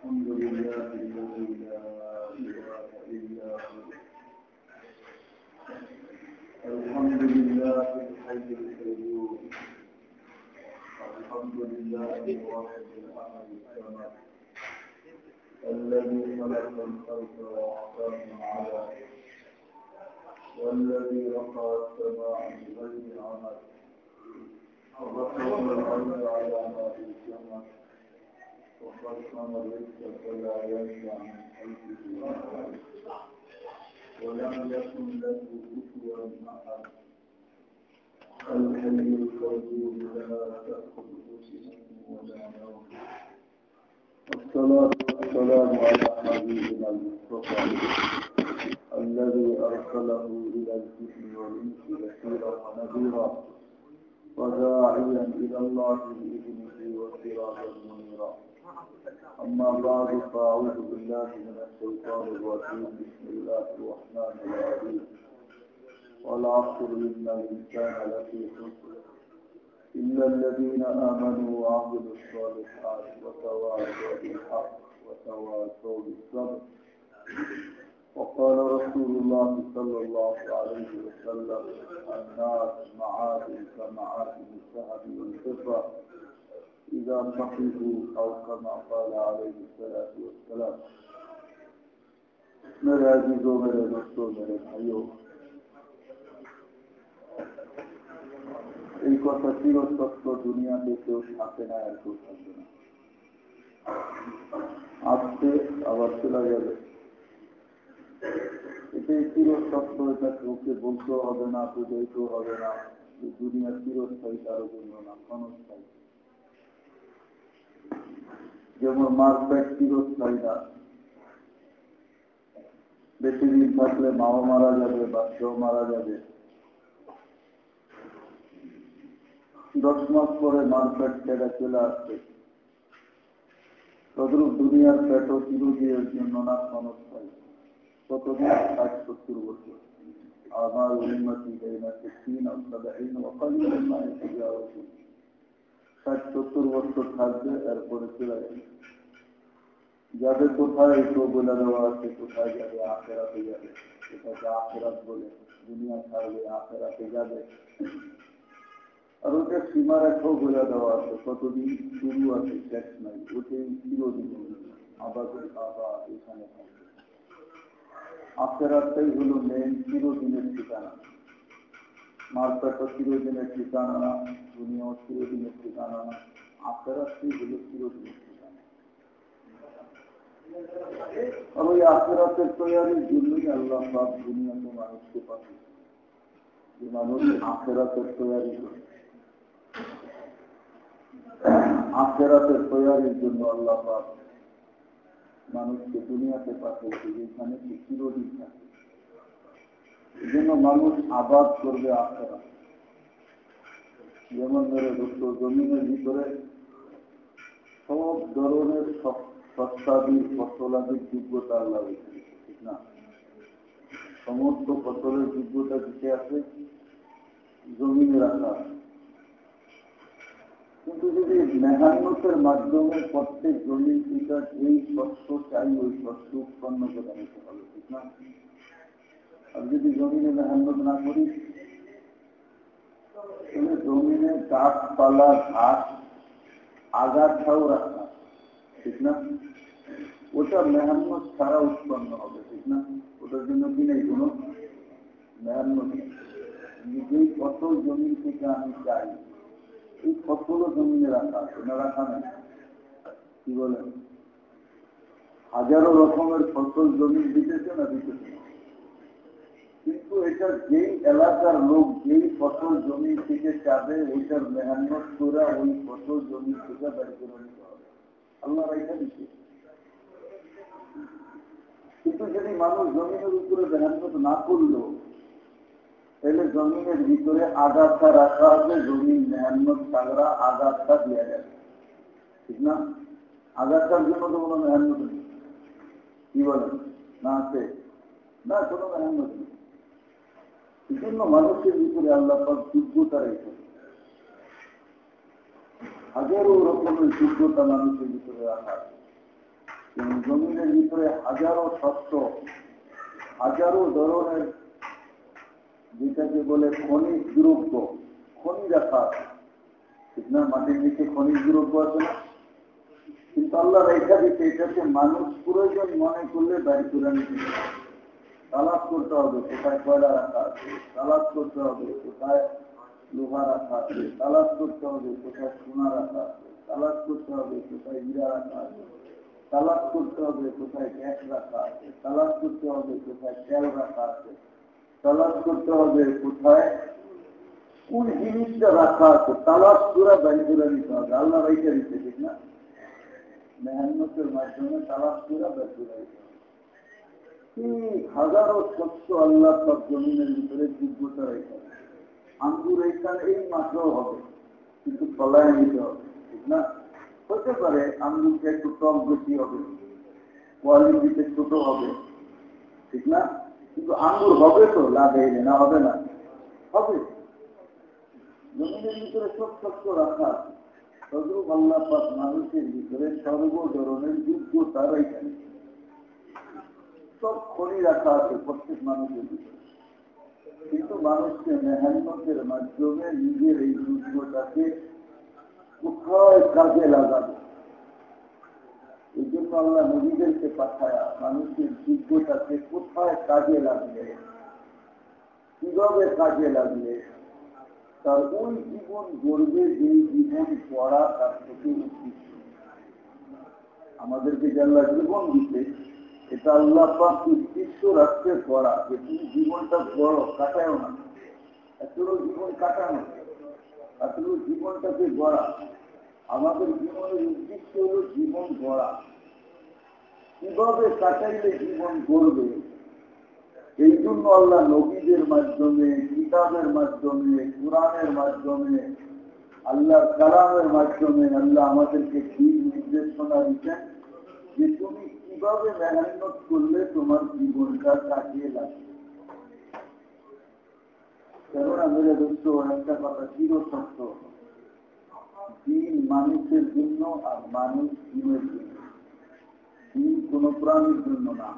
الحمد لله الذي لا إله إلا هو الحمد لله الحي القيوم. الحمد لله الواحد الأحد الصمد. الذي خلق الخلق وأعطاهم على والذي رفع السماء بغير عمد وبصر الأرض على ما في السماء وقسم الرزق فلا ينفع من خلقه ولم يكن له كفوا أحد الحي القيوم لا تأخذه سنة ولا نوم والصلاة والسلام على حبيبنا المصطفى الذي أرسله إلى الجن والإنس بشيرا ونذيرا وداعيا إلى الله بإذنه وسراجا منيرا أما بعد فأعوذ بالله من الشيطان الرجيم. بسم الله الرحمن الرحيم. والعصر إن الإنسان لفي خسر. إلا الذين آمنوا وعملوا الصالحات وتواصوا بالحق وتواصوا بالصبر. وقال رسول الله صلى الله عليه وسلم الناس معادن كمعادن الذهب والفضة. إذا صحبوا أو كما قال عليه الصلاة والسلام. মেরে আজিজও মেরে দোস্ত মেরে ভাইও এই কথা চিরতত্ত্ব দুনিয়াতে কেউ থাকে না, আর কেউ না। আসছে আবার চলে যাবে। এটাই চিরতত্ত্ব এটা কাউকে বলতেও হবে না, বুঝাইতেও হবে না দুনিয়া চিরস্থায়ী তার জন্য না, ক্ষণস্থায়ী। যেমন মারপেট চিরস্থায়ী না। বেশি দিন থাকলে মাও মারা যাবে বাচ্চাও মারা যাবে। দশ মাস পরে মারপেট ছেড়ে চলে আসছে তদ্রুপ দুনিয়ার পেটও চিরদিনের জন্য না ক্ষণস্থায়ী কতদিন ষাট সত্তর বছর আমার উন্নতি তিন অন্তদাহীন অকালীন ষাট সত্তর বছর থাকবে, এরপরে চলে যাবে যাবে কোথায় তো বলে দেওয়া আছে, কোথায় যাবে, আখেরাতে যাবে। এটাকে আখেরাত বলে, দুনিয়া ছাড়বে, আখেরাতে যাবে। আর ওটা সীমারেখাও বলে দেওয়া আছে, কতদিন শুরু আছে, শেষ নাই ওটাই চিরদিন আবাদের বাবা এখানে থাকবে। আখেরাতটাই হলো মেন চিরদিনের ঠিকানা। চিরদিনের ঠিকানা। আর ওই আখেরাতের মানুষকে জন্য আল্লাহ মানুষকে দুনিয়াতে পাঠিয়েছে যেখানে চিরদিন থাকে। এই জন্য মানুষ আবাদ করবে আখেরা যেমন ধরে দোস্ত জমিনের ভিতরে। সব ধরনের সস্তাদির ফসলাদির যোগ্যতা আল্লাহ ঠিক না? সমস্ত ফসলের যোগ্যতা দিতে আছে জমিনে রাখা কিন্তু যদি মেহান্নতের মাধ্যমে প্রত্যেক জমি পিতার এই শস্য চাই, ওই শস্য উৎপন্ন করে নিতে হবে। ঠিক না? আর যদি জমিনে না করি, তাহলে জমিনে গাছপালা, ঘাস আগাছাও রাখা ঠিক না? ওটা ছাড়া উৎপন্ন হবে, ঠিক না? ওটার জন্য কি নেই কোনো নিজেই ফসল জমি থেকে আমি চাই, এই ফসলও জমিনে রাখা না রাখা নেই? কি বলেন? হাজারো রকমের ফসল জমি দিতেছে না দিতেছে না। কিন্তু এটা যেই এলাকার লোক, যেই ফসল জমি থেকে চাবে ওইটার মেহান্নত করে ওই ফসল জমি থেকে বের করে নিতে হবে। আল্লাহ এটা দিচ্ছে কিন্তু যদি মানুষ জমিনের উপরে মেহান্নত না করল তাহলে জমিনের ভিতরে আগাছা রাখা আছে, জমির মেহান্নত তাগড়া আগাছা দেওয়া যাবে ঠিক না? আগাছার জন্য তো কোনো মেহান্নত নেই। কি বলেন? না আছে? না, কোনো মেহান্নত নেই। এই জন্য মানুষের ভিতরে আল্লাহ যোগ্যতা রেখে হাজারো রকমের যোগ্যতা মানুষের ভিতরে রাখা আছে। জমিনের ভিতরে হাজারো শস্য, হাজারো ধরনের যেটাকে বলে খনিজ দ্রব্য খনি রাখা আছে। না, মাটির নিচে খনিজ দ্রব্য আছে না? কিন্তু আল্লাহ রেখা দিতে এটাকে মানুষ প্রয়োজন মনে করলে বাইর করে নিতে তালাশ করতে হবে, কোথায় কয়লা রাখা আছে? তালাশ করতে হবে, কোথায় লোহা রাখা আছে? তালাশ করতে হবে, কোথায় সোনা রাখা আছে? তালাশ করতে হবে, কোথায় হীরা রাখা আছে? তালাশ করতে হবে, কোথায় গ্যাস রাখা আছে? তালাশ করতে হবে, কোথায় তেল রাখা আছে? তালাশ করতে হবে, কোথায় কোন জিনিসটা রাখা আছে? তালাশ পুরা বাইর করে নিতে হবে। আল্লাহ রেখে দিতে ঠিক না? মেহান্নতের মাধ্যমে তালাশ পুরা বাইর দিতে হবে। হাজারো শস্য আল্লাহ সব জমিনের ভিতরে যোগ্যতা আঙ্গুর এইখানে এই হবে, কিন্তু ফলায় নিতে হবে, ঠিক না? হতে পারে আঙ্গুরটা একটু বেশি হবে কোয়ালিটিতে ছোট হবে, ঠিক না? কিন্তু আঙ্গুর হবে তো, লাগে না, হবে না? হবে। জমিনের ভিতরে সব শস্য রাখা আছে। আল্লাহ মানুষের ভিতরে সর্ব ধরনের যোগ্যতা এখানে সব খনি রাখা আছে, প্রত্যেক মানুষের ভিতরে। কিন্তু মানুষকে মেহান্নতের মাধ্যমে নিজের এই যোগ্যতাকে কোথায় কাজে লাগাবে এই জন্য আল্লাহ নবীদেরকে পাঠায়া মানুষের যোগ্যতাকে কোথায় কাজে লাগলে কীভাবে কাজে লাগলে তার ওই জীবন গড়বে যে জীবন পড়া তার থেকে আমাদেরকে জানলা জীবন দিতে এটা আল্লাহ পাক উদ্দেশ্য রাখতে পড়া। যে তুমি জীবনটা বড়, কাটায়ও না। এতগুলো জীবন কাটানো এতগুলো জীবনটাকে গড়া। আমাদের জীবনের উদ্দেশ্য হল জীবন গড়া। কীভাবে কাটাইলে জীবন গড়বে? এই জন্য আল্লাহ নবীদের মাধ্যমে, কিতাবের মাধ্যমে, কোরআনের মাধ্যমে, আল্লাহর কালামের মাধ্যমে আল্লাহ আমাদেরকে কি নির্দেশনা দিচ্ছেন যে তুমি কীভাবে মেহনত করলে তোমার জীবনটা কাটিয়ে লাগবে? কেননা মেরে দোস্ত একটা কথা চির সত্য দিন মানুষের জন্য আর মানুষ দিনের জন্য। দিন কোন প্রাণীর জন্য না।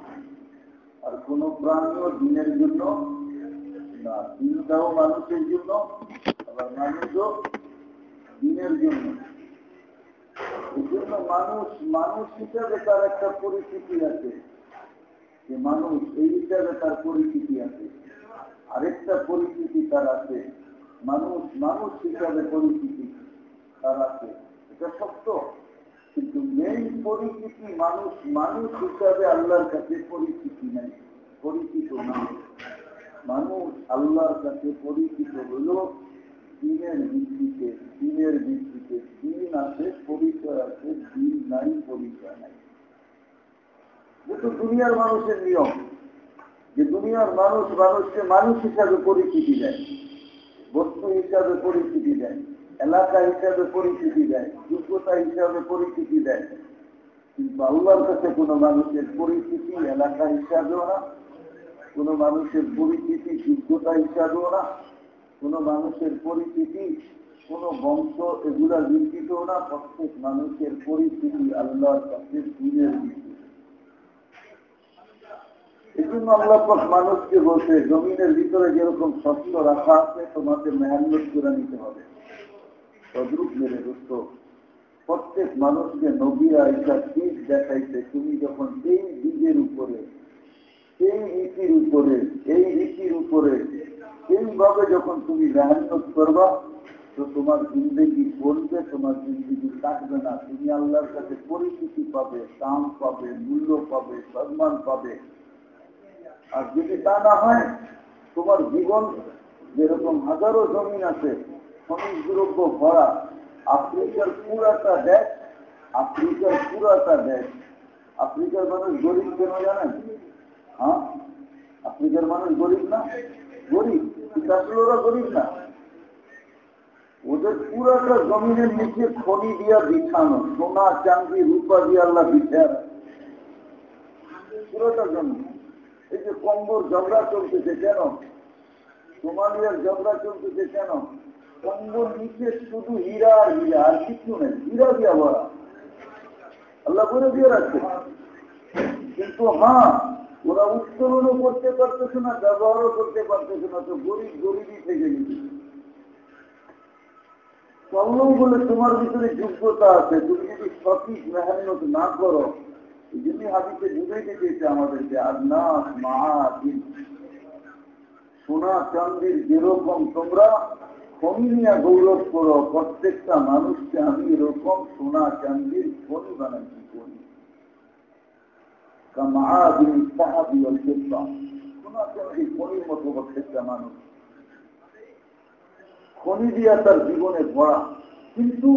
আর কোন প্রাণীও দিনের জন্য না। দিনটাও মানুষের জন্য, আবার মানুষও দিনের জন্য। জন্য মানুষ মানুষ হিসাবে তার একটা পরিস্থিতি আছে। যে মানুষ এই হিসাবে তার পরিস্থিতি আছে। আরেকটা পরিস্থিতি তার আছে। মানুষ মানুষ হিসাবে পরিস্থিতি তার আছে। এটা সত্য। কিন্তু মেইন পরিচিতি মানুষ মানুষ হিসাবে আল্লাহর কাছে পরিচিতি নেই, পরিচিত না মানুষ আল্লাহর কাছে পরিচিত হল দিনের ভিত্তিতে দিনের ভিত্তিতে দিন আছে পরিচয় আছে, দিন নাই পরিচয় নাই। যেহেতু দুনিয়ার মানুষের নিয়ম, যে দুনিয়ার মানুষ মানুষকে মানুষ হিসাবে পরিচিতি দেয়, বস্তু হিসাবে পরিচিতি দেয়, এলাকা হিসাবে পরিচিতি দেয়, যোগ্যতা হিসাবে পরিচিতি দেয়, কিন্তু আল্লাহর কাছে কোনো মানুষের পরিচিতি এলাকা হিসাবেও না, কোনো মানুষের পরিচিতি যোগ্যতা হিসাবেও না। কোনো মানুষের পরিচিতি, কোনো বংশ এগুলার ভিত্তিতেও না, প্রত্যেক মানুষের পরিচিতি আল্লাহর কাছে দিনের ভিত্তি এই জন্য আল্লাহ মানুষকে বলছে, জমিনের ভিতরে যেরকম শস্য রাখা আছে, তোমাকে মেহান্নত করে নিতে হবে। তদ্রুপ মেরে দোস্ত, প্রত্যেক মানুষকে নবীরা এটা দিক দেখাইতে তুমি যখন এই দিকের উপরে, এই রীতির উপরে, এই রীতির উপরে এইভাবে যখন তুমি মেহান্নত করবা, তো তোমার জিন্দগি বলবে, তোমার জিন্দগি কাটবে না। তুমি আল্লাহর কাছে পরিচিতি পাবে, দাম পাবে, মূল্য পাবে, সম্মান পাবে। আর যদি তা না হয়, তোমার জীবন যেরকম হাজারো জমিন আছে, খনিজ দ্রব্য ভরা, আফ্রিকার পুরাটা দেশ, আফ্রিকার পুরাটা দেশ। আফ্রিকার মানুষ গরিব কেন জানেন? হ্যাঁ? আফ্রিকার মানুষ গরিব না? গরিব ওরা গরিব না। ওদের পুরাটা জমিনের নিচে খনি দিয়া বিছানো, সোনা, চাঁদি, রূপা দিয়ে আল্লাহ বিছায় পুরোটা জমি। এই যে কম্বর ঝগড়া চলতেছে কেন? সোমালিয়ার ঝগড়া চলতেছে কেন? কম্বর নিচে শুধু হীরা আর হীরা, আর কিছু নেই, হীরা দিয়া ভরা। আল্লাহ করে দিয়ে রাখছে। কিন্তু হ্যাঁ ওরা উত্তোলনও করতে পারতেছে না, ব্যবহারও করতে পারতেছে না, তো গরিব গরিবই থেকে গেছে বলে, তোমার ভিতরে যোগ্যতা আছে, তুমি যদি সঠিক মেহানত না করো, এই জন্যই হাদিসে বুঝাইতে চেয়েছে আমাদেরকে আর না মা সোনা চান্দির যেরকম তোমরা খনি নিয়ে গৌরব করো, প্রত্যেকটা মানুষকে আমি এরকম সোনা চান্দির দিয়া তার জীবনে ভরা, কিন্তু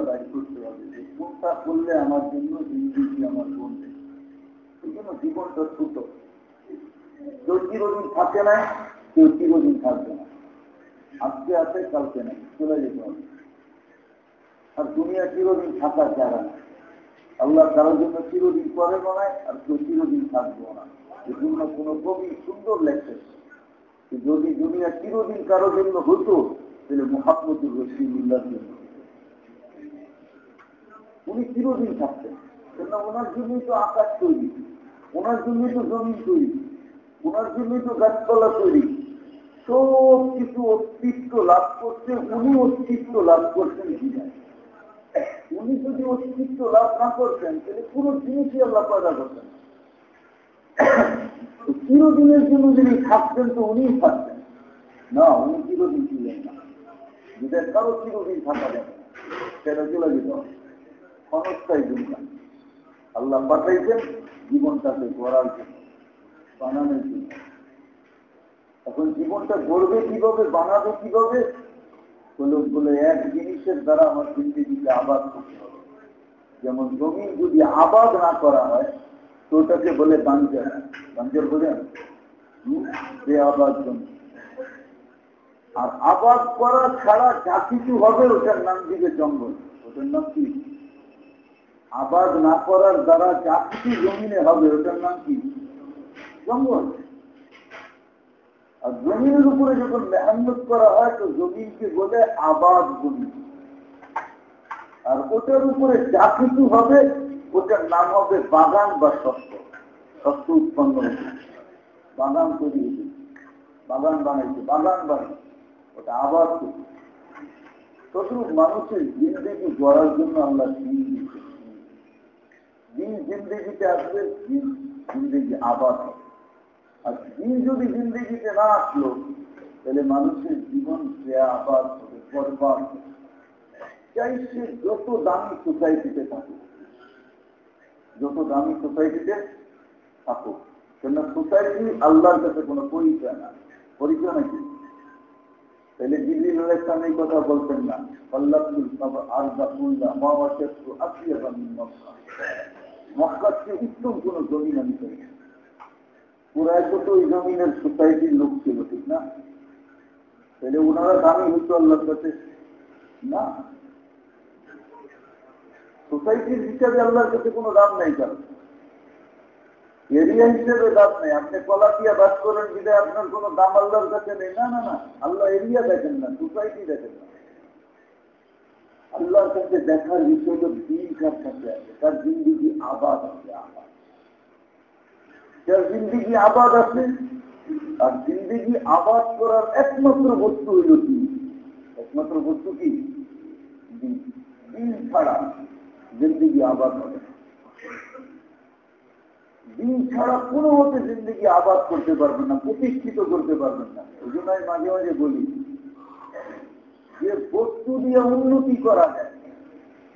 বাইর করতে হবে। যে কোনটা করলে আমার জন্য জিন্দিগি আমার জন্য জীবনটা ছোট। কেউ চিরদিন থাকে না, কেউ চিরদিন থাকবে না। আজকে আছে, কালকে নেই। চলে যেতে হবে। আর দুনিয়া চিরদিন থাকার জায়গা না আল্লাহ কারোর জন্য চিরদিন করে বানায় আর কেউ চিরদিন থাকব না। এজন্য কোনো কবি সুন্দর লেখছে যদি দুনিয়া চিরদিন কারোর জন্য হতো, তাহলে মোহাম্মদুর রসিমুল্লার জন্য উনি চিরদিন থাকতেন। কেন ওনার জন্যই তো আকাশ তৈরি, ওনার জন্যই তো জমিন তৈরি, ওনার জন্যই তো গাছপালা তৈরি। সব কিছু অস্তিত্ব লাভ করছে উনি অস্তিত্ব লাভ করছেন কিনা? উনি যদি অস্তিত্ব লাভ না করতেন, তাহলে পুরো জিনিসই আল্লাহ পয়দা করতেন চিরদিনের জন্য যদি থাকতেন তো উনিই থাকতেন। না, উনি চিরদিন ছিলেন না। যেটা কারও চিরদিন থাকা যাবে সেটা চলে যেত ক্ষণস্থায়ী দুনিয়া আল্লাহ পাঠাইছেন, জীবনটাকে গড়ার জন্য, বানানোর জন্য। এখন জীবনটা গড়বে কীভাবে, বানাবে কীভাবে বলে এক জিনিসের দ্বারা আমার জিন্দিগিকে আবাদ করতে হবে। যেমন জমি যদি আবাদ না করা হয়, তো ওটাকে বলে বাঞ্জার। বাঞ্জার বোঝেন? যে আবাদ জমি। আর আবাদ করা ছাড়া যা কিছু হবে, ওটার নাম দিবে জঙ্গল। ওটার নাম কি? আবাদ না করার দ্বারা যা কিছু জমিনে হবে, ওটার নাম কি? জঙ্গল। আর জমিনের উপরে যখন মেহান্নত করা হয়, তো জমিনকে বলে আবাদ জমি। আর ওটার উপরে যা কিছু হবে, ওটার নাম হবে বাগান বা শস্য। শস্য উৎপন্ন হয়েছে বাগান তৈরি হয়েছে বাগান বানাইছে, বাগান বানাই ওটা আবাদ করছে তদ্রুপ মানুষের জিন্দগি গড়ার জন্য আমরা দিন দিচ্ছে দিন জিন্দগিতে আসবে, দিন জিন্দগি আবাদ হবে। আর দিন যদি জিন্দগিতে না আসলো, তাহলে মানুষের জীবন আবাদ হবে, বরবাদ চাই সে যত দামি সোসাইটিতে থাকুক, যত দামি সোসাইটিতে থাকুক কেন সোসাইটি আল্লাহর কাছে কোনো পরিচয় না পরিচয় নাকি তাহলে জিবিল ইসলাম এই কথা বলতেন না, আল্লাহুল মাওয়াশাতু আসিয়াবা মিন মক্কা। মক্কার চেয়ে উত্তম কোন জমিন আমি চাই পুরায় তো ওই জমিনের সোসাইটির লোক ছিল, ঠিক না? তাহলে ওনারা দামি হতো আল্লাহর কাছে, না? সোসাইটির হিসাবে আল্লাহর কাছে কোনো দাম নেই কারণ এরিয়া হিসেবে দাম নেই। আপনি কলাপিয়া বাস করেন বিদায় আপনার কোনো দাম আল্লাহর কাছে নেই। না না না। আল্লাহ এরিয়া দেখেন না সোসাইটি দেখেন না। আল্লাহর কাছে দেখার বিষয় হল দিন কার কাছে আছে তার জিন্দিগি আবাদ আছে, আবাদ। যার জিন্দিগি আবাদ আছে আর জিন্দিগি আবাদ করার একমাত্র বস্তু হইল কি একমাত্র বস্তু কি? ছাড়া জিন্দিগি আবাদ হবে দিন ছাড়া কোনো মতে জিন্দিগি আবাদ করতে পারবেন না, প্রতিষ্ঠিত করতে পারবেন না। ওই জন্য আমি মাঝে মাঝে বলি, যে বস্তু দিয়ে উন্নতি করা যায়,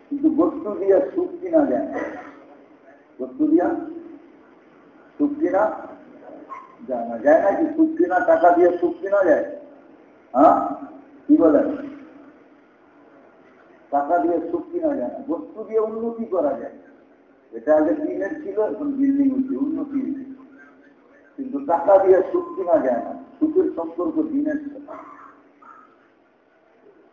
কিন্তু বস্তু দিয়ে সুখ কিনা যায় বস্তু দিয়া সুখ কিনা যায় না যায় না কি সুখ কিনা টাকা দিয়ে সুখ কিনা যায়? হ্যাঁ? কি বলেন? টাকা দিয়ে সুখ কিনা যায় না। বস্তু দিয়ে উন্নতি করা যায়। এটা আগে দিনের ছিল, এখন বিল্ডিং হচ্ছে, উন্নতি কিন্তু টাকা দিয়ে সুখ কিনা যায় না। সুখের সম্পর্ক দিনের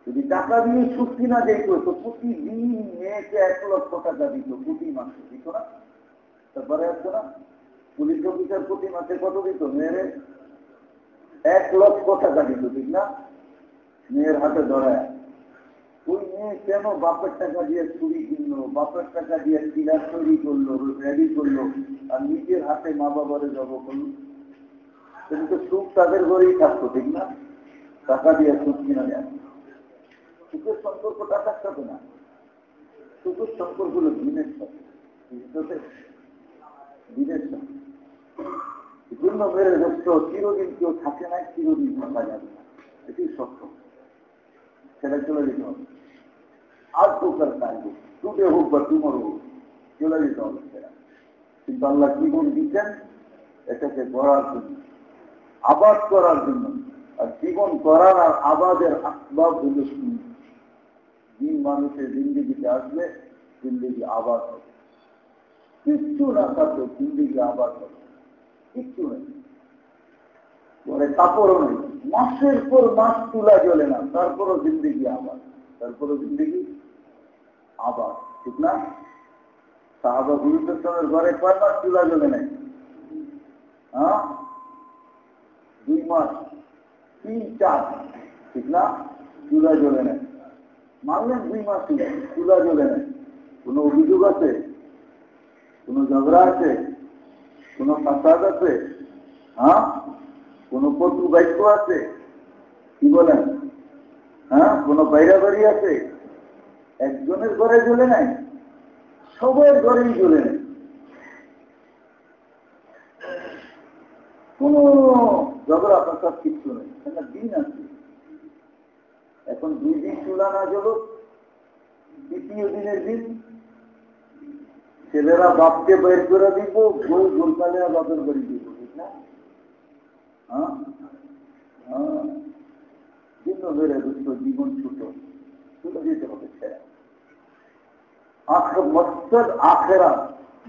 যদি টাকা দিয়ে সুখ কিনা যেত, তো প্রতিদিন মেয়েকে এক লক্ষ টাকা দিত, প্রতি মাসে, দিত না? তারপরে আসতো না? পুলিশ অফিসার প্রতি মাসে কত দিত? মেয়েরে এক লক্ষ টাকা দিত, ঠিক না? মেয়ের হাতে ধরায়। ওই মেয়ে কেন বাপের টাকা দিয়ে চুরি কিনলো? বাপের টাকা দিয়ে কিলার তৈরি করল রেডি করল, আর নিজের হাতে মা বাবারে জব করল? কিন্তু সুখ তাদের ঘরেই থাকতো, ঠিক না? টাকা দিয়ে সুখ কিনা যায়। সুখের সম্পর্ক টাকার সাথে না। সুখের সম্পর্ক হলো দিনের সাথে। দিনের সাথে। জন্য মেরে দোস্ত চিরদিন কেউ থাকে না, চিরদিন থাকা যাবে না। এটি সত্য। সেটা চলে যেতে হবে। আর প্রকার কাজে টুটে হোক বা টুমর হোক, চলে যেতে হবে সেটা। কিন্তু আল্লাহ জীবন দিচ্ছেন? এটাকে গড়ার জন্য, আবাদ করার জন্য। আর জীবন করার আর আবাদের আসবাব হল দিন মানুষের জিন্দিগিতে আসলে জিন্দিগি আবাদ হবে। কিচ্ছু না থাকলে জিন্দিগি আবাদ হবে। কিচ্ছু নেই। পরে কাপড়ও নেই মাসের পর মাস তুলা জ্বলে না, তারপরও জিন্দিগি আবার, তারপরও জিন্দিগি আবার, ঠিক না? সাহাবা গুরুত্বের ঘরে কয় মাস তুলা জ্বলে নাই? হ্যাঁ? দুই মাস, তিন চার, ঠিক না? চুলা জ্বলে নেয় মানলেন দুই মাস চুলা জ্বলে নেয় কোনো অভিযোগ আছে? কোনো ঝগড়া আছে? কোনো ফাসাদ আছে? হ্যাঁ? কোনো পটু বাক্য আছে? কি বলেন? হ্যাঁ? কোনো বাইরা বাড়ি আছে? একজনের ঘরে জ্বলে নাই? সবার ঘরেই জ্বলে নেই। কোন ঝগড়া ফাসাদ কিছু নেই। একটা দিন আছে। এখন দুই দিন চুলা না জ্বলো দ্বিতীয় দিনের দিন ছেলেরা বাপকে বের করে দিব, বউ গোলকালে বাপের বাড়ি দিব হ্যাঁ? হ্যাঁ? জীবন ছোট।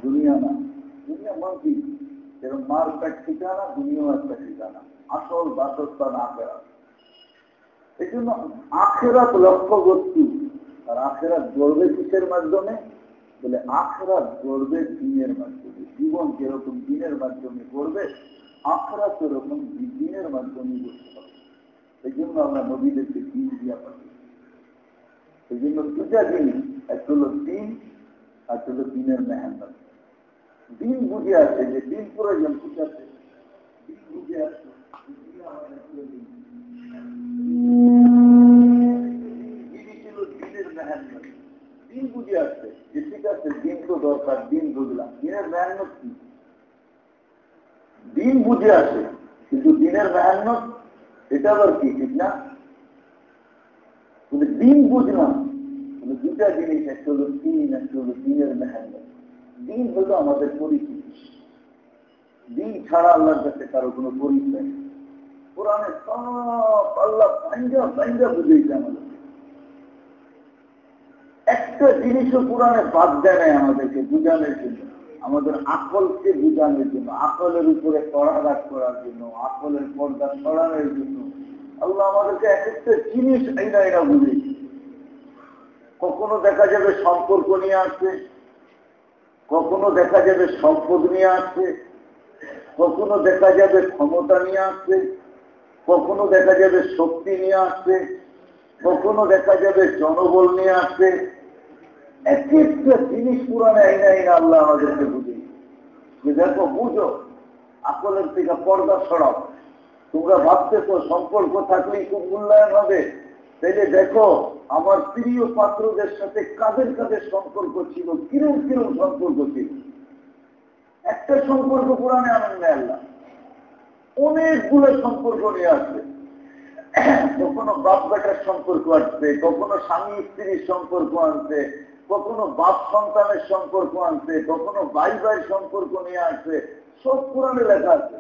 দুনিয়া না। দুনিয়া মার ঠিকানা আসল বাসস্থান আখেরা। এই জন্য আখেরাত লক্ষ্য বস্তু আর আখেরাত গড়বে কিসের মাধ্যমে? বলে আখরাত গড়বে দিনের মাধ্যমে। জীবন যেরকম দিনের মাধ্যমে গড়বে আখরা সেরকম দিনের মাধ্যমে করতে হবে। এই জন্য আমরা নবীদেরকে দিন দিয়া পাবো এই জন্য দুটা জিনিস এক হলো দিন, আর হলো দিনের মেহান্ন দিন বুঝে আছে যে দিন প্রয়োজন বুঝাচ্ছে বুঝে আসে। কিন্তু দিনের মেহান্নত এটা আবার কি, ঠিক না? দিন বুঝলাম দুটা জিনিস একটা হলো দিন একটা হলো দিনের মেহান্নত দিন হলো আমাদের পরিচিতি। দিন ছাড়া আল্লাহর কাছে কারও কোনো পরিচয় কোরআনে সব আল্লাহ পাঞ্জা পাঞ্জা বুঝেছে আমাদের একটা জিনিসও কোরআনে বাদ দেয় আমাদেরকে বুঝানোর জন্য। আমাদের আকলকে বুঝানোর জন্য, আকলের উপরে পড়াঘাট করার জন্য, আকলের পর্দা সরানোর জন্য। আল্লাহ আমাদেরকে এক একটা জিনিস আইনা আইনা বুঝেছি কখনো দেখা যাবে সম্পর্ক নিয়ে আসছে কখনো দেখা যাবে সম্পদ নিয়ে আসছে কখনো দেখা যাবে ক্ষমতা নিয়ে আসছে কখনো দেখা যাবে শক্তি নিয়ে আসছে কখনো দেখা যাবে জনবল নিয়ে আসছে এক একটা জিনিস পুরানে আইনা আইনা আল্লাহ আমাদেরকে বুঝি। যে দেখো, বুঝো আকলের থেকে পর্দা সরাও। তোমরা ভাবতেছো সম্পর্ক থাকলেই খুব মূল্যায়ন হবে। তাইলে দেখো, আমার প্রিয় পাত্রদের সাথে কাদের কাদের সম্পর্ক ছিল, কিরম কিরম সম্পর্ক ছিল? একটা সম্পর্ক পুরানে আনন্দ আল্লাহ। অনেকগুলো সম্পর্ক নিয়ে আসবে। কখনো বাপ বেটার সম্পর্ক আসবে, কখনো স্বামী স্ত্রীর সম্পর্ক আনছে কখনো বাপ সন্তানের সম্পর্ক আনছে, কখনো ভাই ভাইয়ের সম্পর্ক নিয়ে আসছে সব পুরাণে লেখা আছে।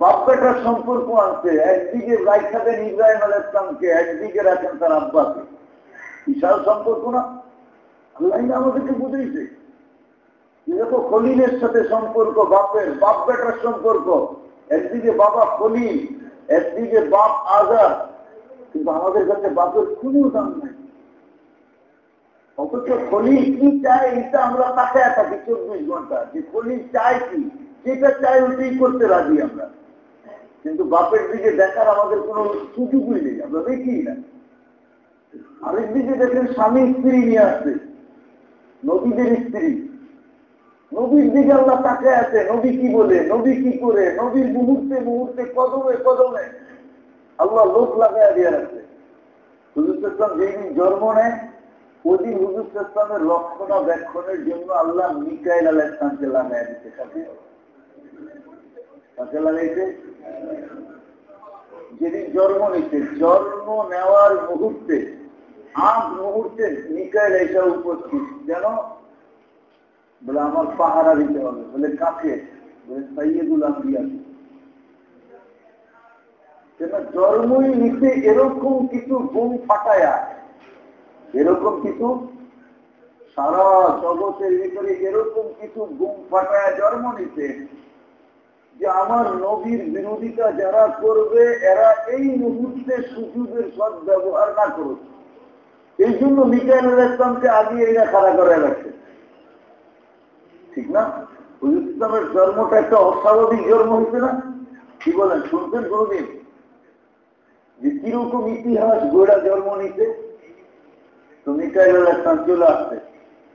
বাপ বেটার সম্পর্ক আনছে, একদিকে রাইখাবেন ইব্রাহিম আল ইসলামকে একদিকে রাখেন তার আব্বাকে। বিশাল সম্পর্ক না? আল্লাহ আমাদেরকে বুঝেছে দেখো খলিলের সাথে সম্পর্ক, বাপের, বাপ বেটার সম্পর্ক, একদিকে বাবা খলিল, একদিকে বাপ আজাদ, কিন্তু আমাদের কাছে বাপের কোনো দাম নাই। অথচ খলিল কি চায়, এটা আমরা তাকায় থাকি চব্বিশ ঘণ্টা। যে খলিল চায় কি যেটা চায় ওইটাই করতে রাজি আমরা। কিন্তু বাপের দিকে দেখার আমাদের কোনো সুযোগই নেই, আমরা দেখি না। আরেকদিকে দেখেন স্বামী স্ত্রী নিয়ে আসছে, নবীদের স্ত্রী। নবীর দিকে আল্লাহ তাকে আছে, নবী কি বলে, নবী কি করে, নবীর মুহূর্তে মুহূর্তে, কদমে কদমে আল্লাহ লোক লাগাই দিয়ে রাখছে হুজুর যেদিন জন্ম নেয় ওদিন হুজুর ইসলামের রক্ষণাবেক্ষণের জন্য আল্লাহ মিকাইল আল ইসলামকে লাগাই দিতে কাকে? কাকে লাগাইছে? যেদিন জন্ম নিচ্ছে জন্ম নেওয়ার মুহূর্তে, আগ মুহূর্তে মিকাইল এসে উপস্থিত। যেন বলে, আমার পাহারা দিতে হবে। বলে, কাকে? বলে সৈয়দুল আম্বিয়াকে কেন জন্মই নিতে এরকম কিছু গুণ ফাটায়া এরকম কিছু? সারা জগতের ভিতরে এরকম কিছু গুম ফাটায় জন্ম নিতে যে আমার নবীর বিরোধিতা যারা করবে, এরা এই মুহূর্তে সুযোগের সদ ব্যবহার না করুক। এই জন্য মিকাইল ইসলামকে আগে এরা খাড়া করে রাখছে ঠিক না? হুজুর ইসলামের জন্মটা একটা অস্বাভাবিক জন্ম হয়েছে না? কি বলেন, শুনছেন কোনদিন? যে কীরকম ইতিহাস গোড়া জন্ম নিতে মিকাইল চলে আসছে।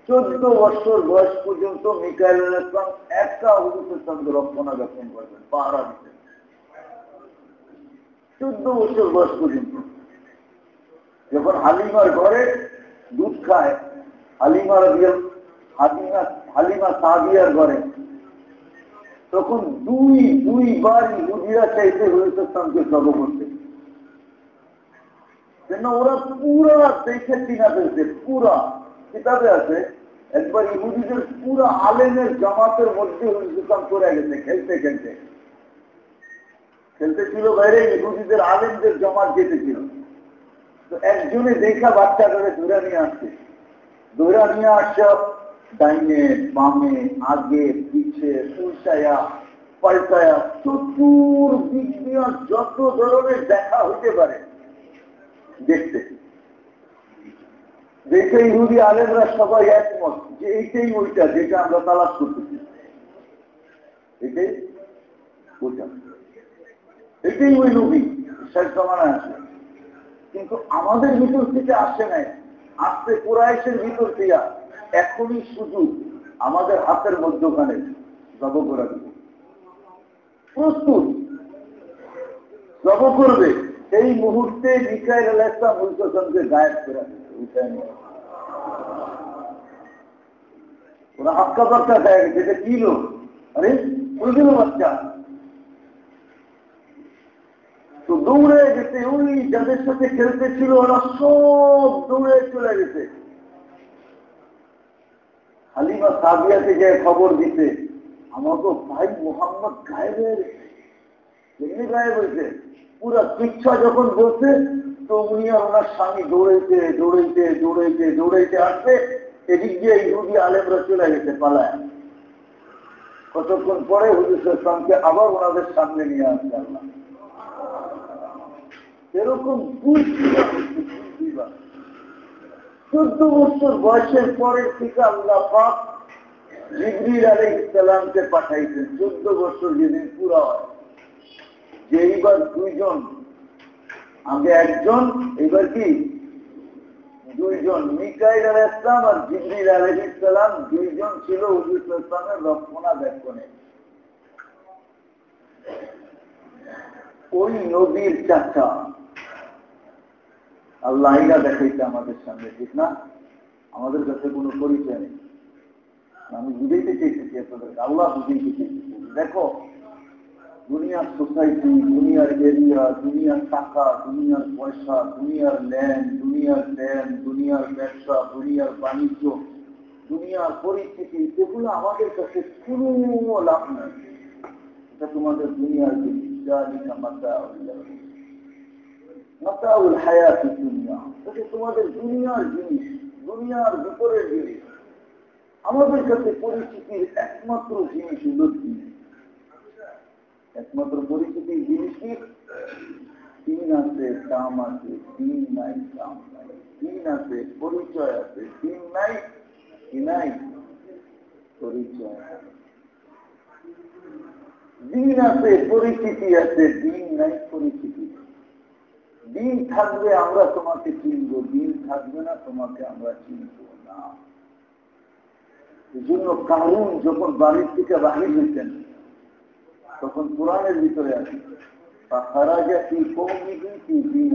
চোদ্দ বছর বয়স পর্যন্ত মিকাইল ইসলাম একটা হুজুর ইসলামকে রক্ষণাবেক্ষণ করবেন, পাহারা চোদ্দ বছর বয়স পর্যন্ত। যখন হালিমার ঘরে দুধ খায় হালিমার হালিমা হালিমা সাদিয়ার ঘরে, তখন দুই দুইবার ইহুদিরা চাইতে জব করতে। কেন ওরা পুরা পুরা কিতাবে আছে? একবার ইহুদিদের আলেমের জামাতের মধ্যে করে গেছে, খেলতে খেলতে। খেলতে ছিল বাইরে, ইহুদিদের আলেমদের একজনে দেখা বাচ্চা করে দৌড়া নিয়ে আসছে। দৌড়া নিয়ে আসছে, ডাইনে, বামে, আগে, পিছে, উল্টায়া, পাল্টায়া, চতুর দিক যত ধরনের দেখা হইতে পারে। দেখতে। দেখে ইহুদি আলেমরা সবাই একমত যে এইটাই ওইটা যেটা আমরা তালাশ করতেছি। এটাই ওই নবী শেষ জমানায় আসে। কিন্তু আমাদের ভিতর থেকে আসে নাই। আসতে কোরআশের ভিতর থেকে এখনই সুযোগ আমাদের হাতের মধ্যখানে জব করা প্রস্তুত। জব করবে। এই মুহূর্তে মিকাইল আলাইসা মুলকসনকে গায়েব করে ওরা হাক্কা পাক্কা খায় এটা কি লোক? আরে ওইগুলো বাচ্চা তো দৌড়ে গেছে, ওই যাদের সাথে খেলতে ছিল, ওরা সব দৌড়ে চলে গেছে। হালিমা সাবিয়াকে যে খবর দিতে আমাকে ভাই মোহাম্মদ গায়েব হয়ে গায়েব হয়েছে? পুরা শিক্ষা যখন বলছে, তো উনি ওনার স্বামী দৌড়াইতে দৌড়াইতে দৌড়াইতে দৌড়াইতে আসছে এদিক দিয়ে ইহুদি আলেমরা চলে গেছে পালায়। কতক্ষণ পরে হুজুর ইসলামকে আবার ওনাদের সামনে নিয়ে আসছে আল্লাহ। এরকম চোদ্দ বছর বয়সের পরের থেকে আল্লাহ পাক জিবরির আলী ইসলামকে পাঠাইছেন, চোদ্দ বছর যেদিন পুরা হয়। যে এইবার দুইজন, আগে একজন, এবার কি? দুইজন। মিকাইল আল ইসলাম আর জিবরিল আলহ ইসলাম দুইজন ছিল হুজুর ইসলামের রক্ষণাবেক্ষণে ওই নদীর চাচা। আল্লাহ দেখাইছে আমাদের সামনে, ঠিক না? আমাদের কাছে কোনো পরিচয় নেই। আমি বুঝাইতে চেয়েছি আপনাদেরকে, আল্লাহ বুঝাইতে চেয়েছি। দেখো দুনিয়ার সোসাইটি, দুনিয়ার এরিয়া, দুনিয়ার টাকা, দুনিয়ার পয়সা, দুনিয়ার ল্যান্ড দুনিয়ার ল্যান্ড দুনিয়ার ব্যবসা, দুনিয়ার বাণিজ্য, দুনিয়ার পরিস্থিতি, এগুলো আমাদের কাছে কোনো লাভ নাই। এটা তোমাদের দুনিয়ার জিনিস জালিকা মাতা মাতাউল হায়াত দুনিয়া। এটা তোমাদের দুনিয়ার জিনিস, দুনিয়ার ভিতরের জিনিস। আমাদের কাছে পরিস্থিতির একমাত্র জিনিস হল জিনিস একমাত্র পরিস্থিতির জিনিস কি? দিন আছে দাম আছে দিন নাই দাম নাই। দিন আছে, পরিচয় আছে দিন নাই, কি নাই? পরিচয় দিন আছে, পরিচিতি আছে, দিন নাই, পরিচিতি। দিন থাকবে, আমরা তোমাকে চিনব। দিন থাকবে না, তোমাকে আমরা চিনব না। এই জন্য কারণ যখন বাড়ির থেকে বাহির হয়েছেন তখন কোরআনের ভিতরে কি দিন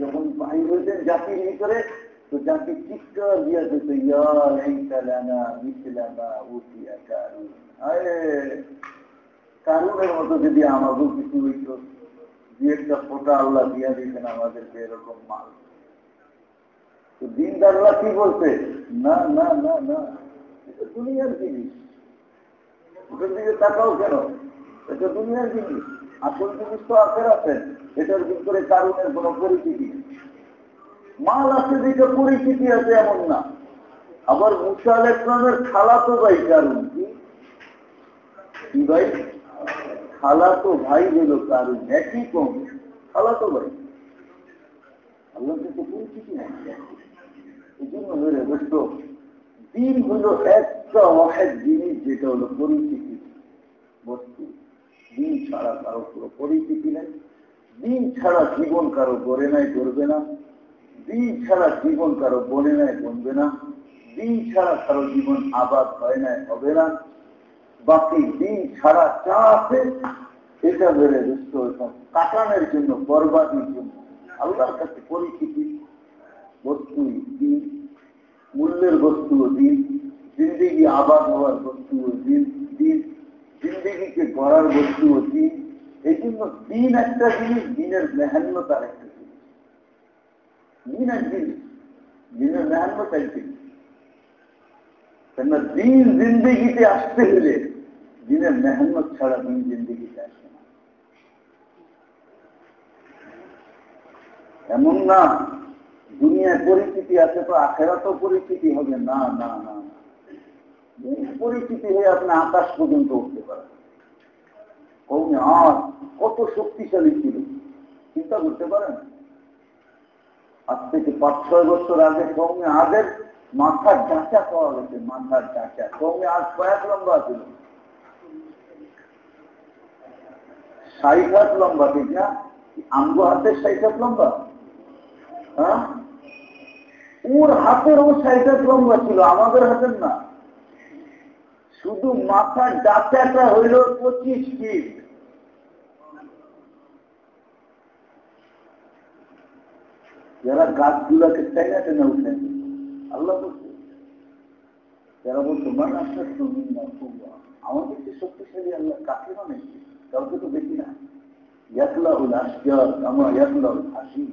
যখন বাহির হয়েছেন জাতির ভিতরে, তো জাতি চিৎকার মতো যদি আমাকেও কিছু হইত, দু একটা ফোটা আল্লাহ দিয়া দিতেন আমাদেরকে এরকম মাল। তো দিনদাররা কি বলছে? না না না না, এটা দুনিয়ার জিনিস। ওটার দিকে তাকাও কেন? এটা দুনিয়ার জিনিস আসল জিনিস তো আখের আছেন এটার ভিতরে কারণের কোন পরিচিতি মাল আছে দিকে পরিচিতি আছে এমন না। আবার মুসা ইসলামের খালা তো ভাই, কারণ কি? ভাই? খালা তো ভাই হলো কারণ। একই কম। খালা তো ভাই। আল্লাহ পরিচিতি নেই। এই জন্য দোস্ত, দিন হলো অহেদ জিনিস যেটা হলো পরিচিতি। বস্তু, দিন ছাড়া কারও পুরো পরিচিতি নেই। দিন ছাড়া জীবন কারও গড়ে নাই করবে না। দিন ছাড়া জীবন কারও বনে নাই বনবে না। দিন ছাড়া কারও জীবন আবাদ হয় নাই হবে না। বাকি দিন ছাড়া চা আছে, এটা বেড়ে দোস্ত কাটানোর জন্য, বরবাদির জন্য। আল্লাহর কাছে পরিচিতি বস্তু দিন। মূল্যের বস্তু দিন। জিন্দিগি আবাদ হওয়ার বস্তু জিন্দিগিকে গড়ার বস্তু দিন এই জন্য দিন একটা জিনিস দিনের মেহান্নতার একটা জিনিস। দিন এক দিনের মেহান্নত এক জিনিস। কেননা দিন জিন্দিগিতে আসতে হলে দিনের মেহান্নত ছাড়া দিন জিন্দিগিতে আসবে না। এমন না, দুনিয়ায় পরিস্থিতি আছে তো আখেরা তো পরিস্থিতি হবে। না না না। পরিস্থিতি হয়ে আপনি আকাশ পর্যন্ত উঠতে পারেন। কৌমে আজ কত শক্তিশালী ছিল, চিন্তা করতে পারেন? আজ থেকে পাঁচ, ছয় বছর আগে কৌমে আজের মাথার ডাঁচা পাওয়া গেছে, মাথার ডাঁচা। কৌমে আজ কয়েক লম্বা ছিল। ষাট হাত লম্বা, ঠিক না? আমগো হাতের ষাট হাত লম্বা? হ্যাঁ? ওর হাতের ও ষাট হাত লম্বা ছিল, আমাদের হাতের না। শুধু মাথার ডাচাটা হইল পঁচিশ ফিট যারা গাছগুলাকে টেনে টেনে উঠেন আল্লাহ যারা বলতো মান আপনার না শক্তিশালী আল্লাহ, কাকে মানে? কাউকে তো দেখি না। ইয়াতলা হল আসজার আমার ইয়াতলা হল হাসি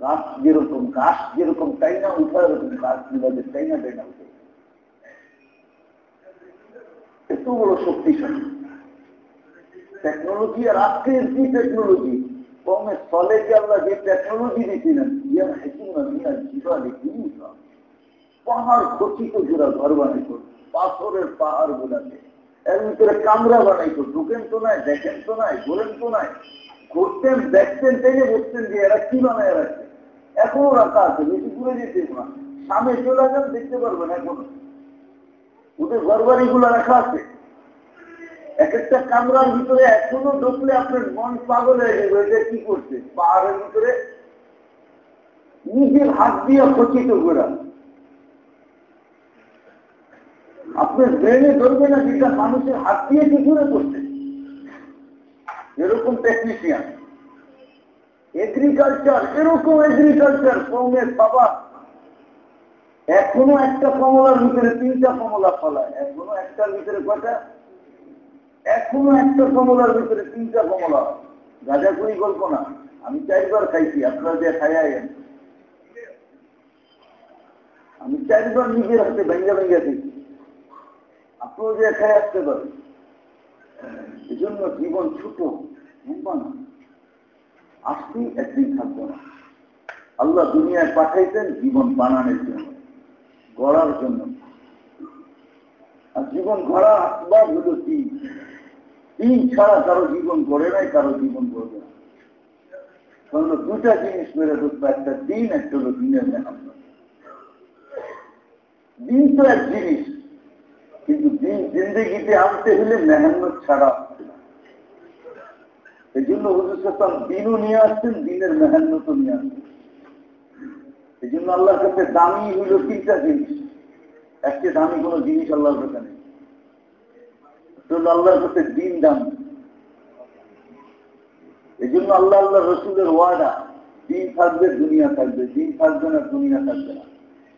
গাছ যেরকম গাছ যেরকম টাইনা উঠা এরকম গাছগুলোকে টাইনা টাইনা উঠে। এত বড় শক্তিশালী। টেকনোলজি আর আজকের কি টেকনোলজি কমে স্থলে কি আল্লাহ যে টেকনোলজি দিয়েছিলেন? ইয়ার হেকিমা মিয়া জীবালে কিনুকা পাহাড় খচিত ঘোরা ঘর বানাইত, পাথরের পাহাড় গুলাকে এর ভিতরে কামরা বানাইতো, ঢুকেন তো নাই, দেখেন তো নাই, ঘোরেন তো নাই। ঘুরতেন, দেখতেন, টেনে বসতেন যে এরা কি বানায় রাখছে এখনও রাখা আছে বেশি দূরে যেতে সামনে চলে যান, দেখতে পারবেন এখনও। ওদের ঘর বাড়ি গুলা রাখা আছে। এক একটা কামরার ভিতরে এখনও ঢুকলে আপনার মন পাগল হয়ে যাবে কি করছে? পাহাড়ের ভিতরে নিজের হাত দিয়ে খচিত ঘোরা। আপনার ব্রেনে ধরবে না, যেটা মানুষের হাত দিয়ে কি করে করছে? এরকম টেকনিশিয়ান এগ্রিকালচার এরকম এগ্রিকালচার কমের বাবা। এখনও একটা কমলার ভিতরে তিনটা কমলা ফলায়। এখনও একটার ভিতরে কটা এখনও একটা কমলার ভিতরে তিনটা কমলা। গাঁজাখুরি গল্প না। আমি চারবার খাইছি, আপনারা যে খাইয়াইন আমি চারবার নিজের হাতে ভেঙ্গা ভেঙ্গা খাইছি। আপনিও যে খাই আসতে পারেন। এই জন্য জীবন ছোট লম্বা না আসছি একদিন থাকব না। আল্লাহ দুনিয়ায় পাঠাইতেন জীবন বানানোর জন্য। গড়ার জন্য। আর জীবন গড়া আসবাব হলো তিন তিন ছাড়া কারও জীবন গড়ে নাই, কারও জীবন গড়বে না। তাহলে দুটা জিনিস মেরে ধরতো একটা দিন, একটা হলো দিনের দিন তো এক জিনিস, কিন্তু দিন জিন্দগিতে আনতে হলে মেহান্ন ছাড়া এই জন্য হুজুর সাহেব, দিনও নিয়ে আসছেন, দিনের মেহান্নত নিয়ে আসছেন। এই জন্য আল্লাহর কাছে দামি হইল তিনটা জিনিস। একটি দামি কোন জিনিস আল্লাহর কাছে নেই। আল্লাহর কাছে দিন দামি। এই জন্য আল্লাহ আল্লাহ রসুলের ওয়াদা, দিন থাকবে, দুনিয়া থাকবে। দিন থাকবে না, দুনিয়া থাকবে না।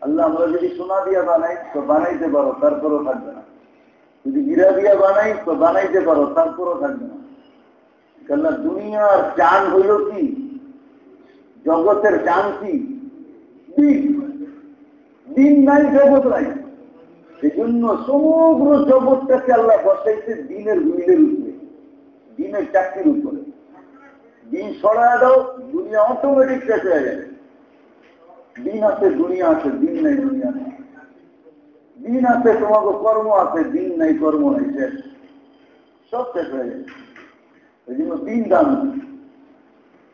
আল্লাহ আমরা যদি সোনা দিয়া বানাই, তো বানাইতে পারো, তারপরও থাকবে না। যদি গিরা দিয়া বানাই, তো বানাইতে পারো, তারপরও থাকবে না। কেননা দুনিয়ার চান হইল কি? জগতের চান কি? দিন দিন নাই জগৎ নাই। এই জন্য সমগ্র জগৎটাকে আল্লাহ বসাইছে দিনের হুইলের উপরে, দিনের চাকরির উপরে। দিন সরায় দাও, দুনিয়া অটোমেটিক শেষ হয়ে যাবে। দিন আছে, দুনিয়া আছে, দিন নাই, দুনিয়া নেই। দিন আছে, তোমাকে কর্ম আছে, দিন নাই, কর্ম নাই, শেষ। সব শেষ হয়ে যাবে। এই জন্য দিন দাম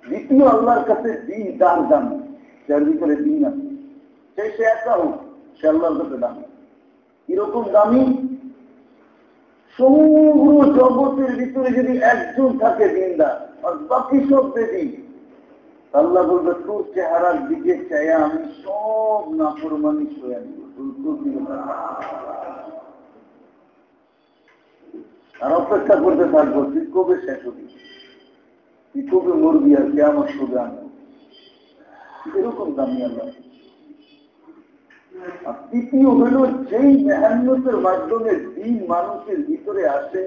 দ্বিতীয় আল্লাহর কাছে দিন, দান দাম যার ভিতরে দিন আছে সে সে একা হোক সে আল্লাহর কাছে দামি। কীরকম দামি, সমগ্র জগতের ভিতরে যদি একজন থাকে দিনদার, আর বাকি সব বেদিন আল্লাহ বলবে, তোর চেহারার দিকে চাইয়া আমি সব নাফরমানি সয়ে আনব আর অপেক্ষা করতে থাকব, তুই কবে শেষ হবি? তুই কবে মরবি আর কে আমার আনব এরকম দামি আল্লাহ আর তৃতীয় হল যেই মেহান্নতের মাধ্যমে দিন মানুষের ভিতরে আসে,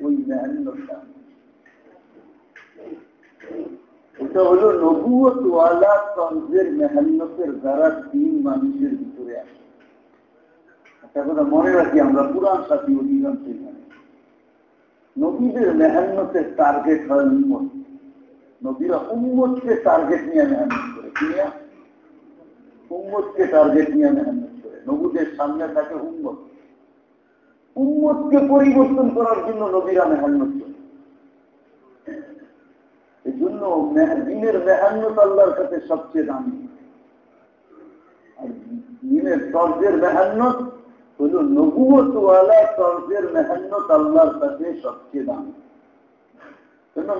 ওই মেহান্নতটা। এটা হলো তন্ত্রের মেহান্নতের দ্বারা মানুষের ভিতরে আসে। একটা কথা মনে রাখি, আমরা পুরান সাথী অধিকাংশ এখানে নবীদের মেহান্নতের টার্গেট হয় উন্মত নবীরা উন্মতকে টার্গেট নিয়ে মেহান্ন নিয়ে উম্মতকে টার্গেট নিয়ে মেহনত করে। নবুদের সামনে থাকে উম্মত। উম্মতকে পরিবর্তন করার জন্য নবীরা মেহান্নত এই জন্য দিনের মেহান্নত আল্লাহর কাছে সবচেয়ে দামি। আর দিনের তর্জের মেহান্নত হল নবুয়তওয়ালা তর্জের মেহান্নত আল্লাহর কাছে সবচেয়ে দামি। শুধু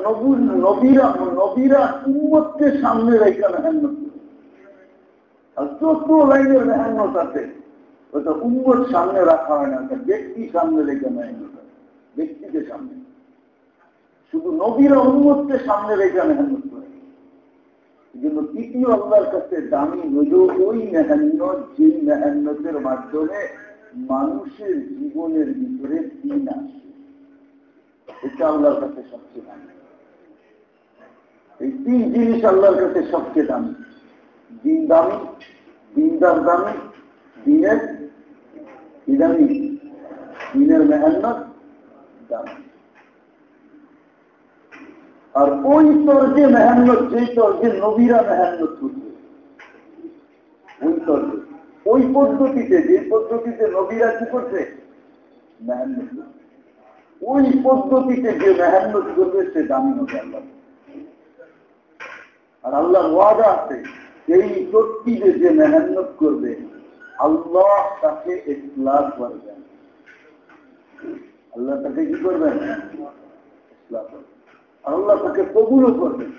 নবীরা উন্মতকে সামনে রেখে মেহান্নত করে। জন্য তৃতীয় আল্লাহর কাছে দামি হইল ওই মেহান্ন যে মেহান্নতের মাধ্যমে মানুষের জীবনের ভিতরে দিন আসে এটা আল্লাহর কাছে সবচেয়ে দামি। এই তিন জিনিস আল্লাহর কাছে সবচেয়ে দামি। দিন দামি, দিনদার দামি, দিনের ইদামি দিনের মেহান্নত দামি। আর ওই তর্জে মেহান্নত যেই তর্জে নবীরা মেহান্নত করছে, ওই তর্জে, ওই পদ্ধতিতে যে পদ্ধতিতে নবীরা কি করছে? মেহান্নত ওই পদ্ধতিতে যে মেহান্নত করবে, সে দামি হবে আল্লাহ। আর আল্লাহর ওয়াদা আছে, এই শক্তিতে যে মেহান্নত করবে, আল্লাহ তাকে ইসলাম করবেন আল্লাহ তাকে কি করবেন ইসলাম আল্লাহ তাকে কবুলও করবেন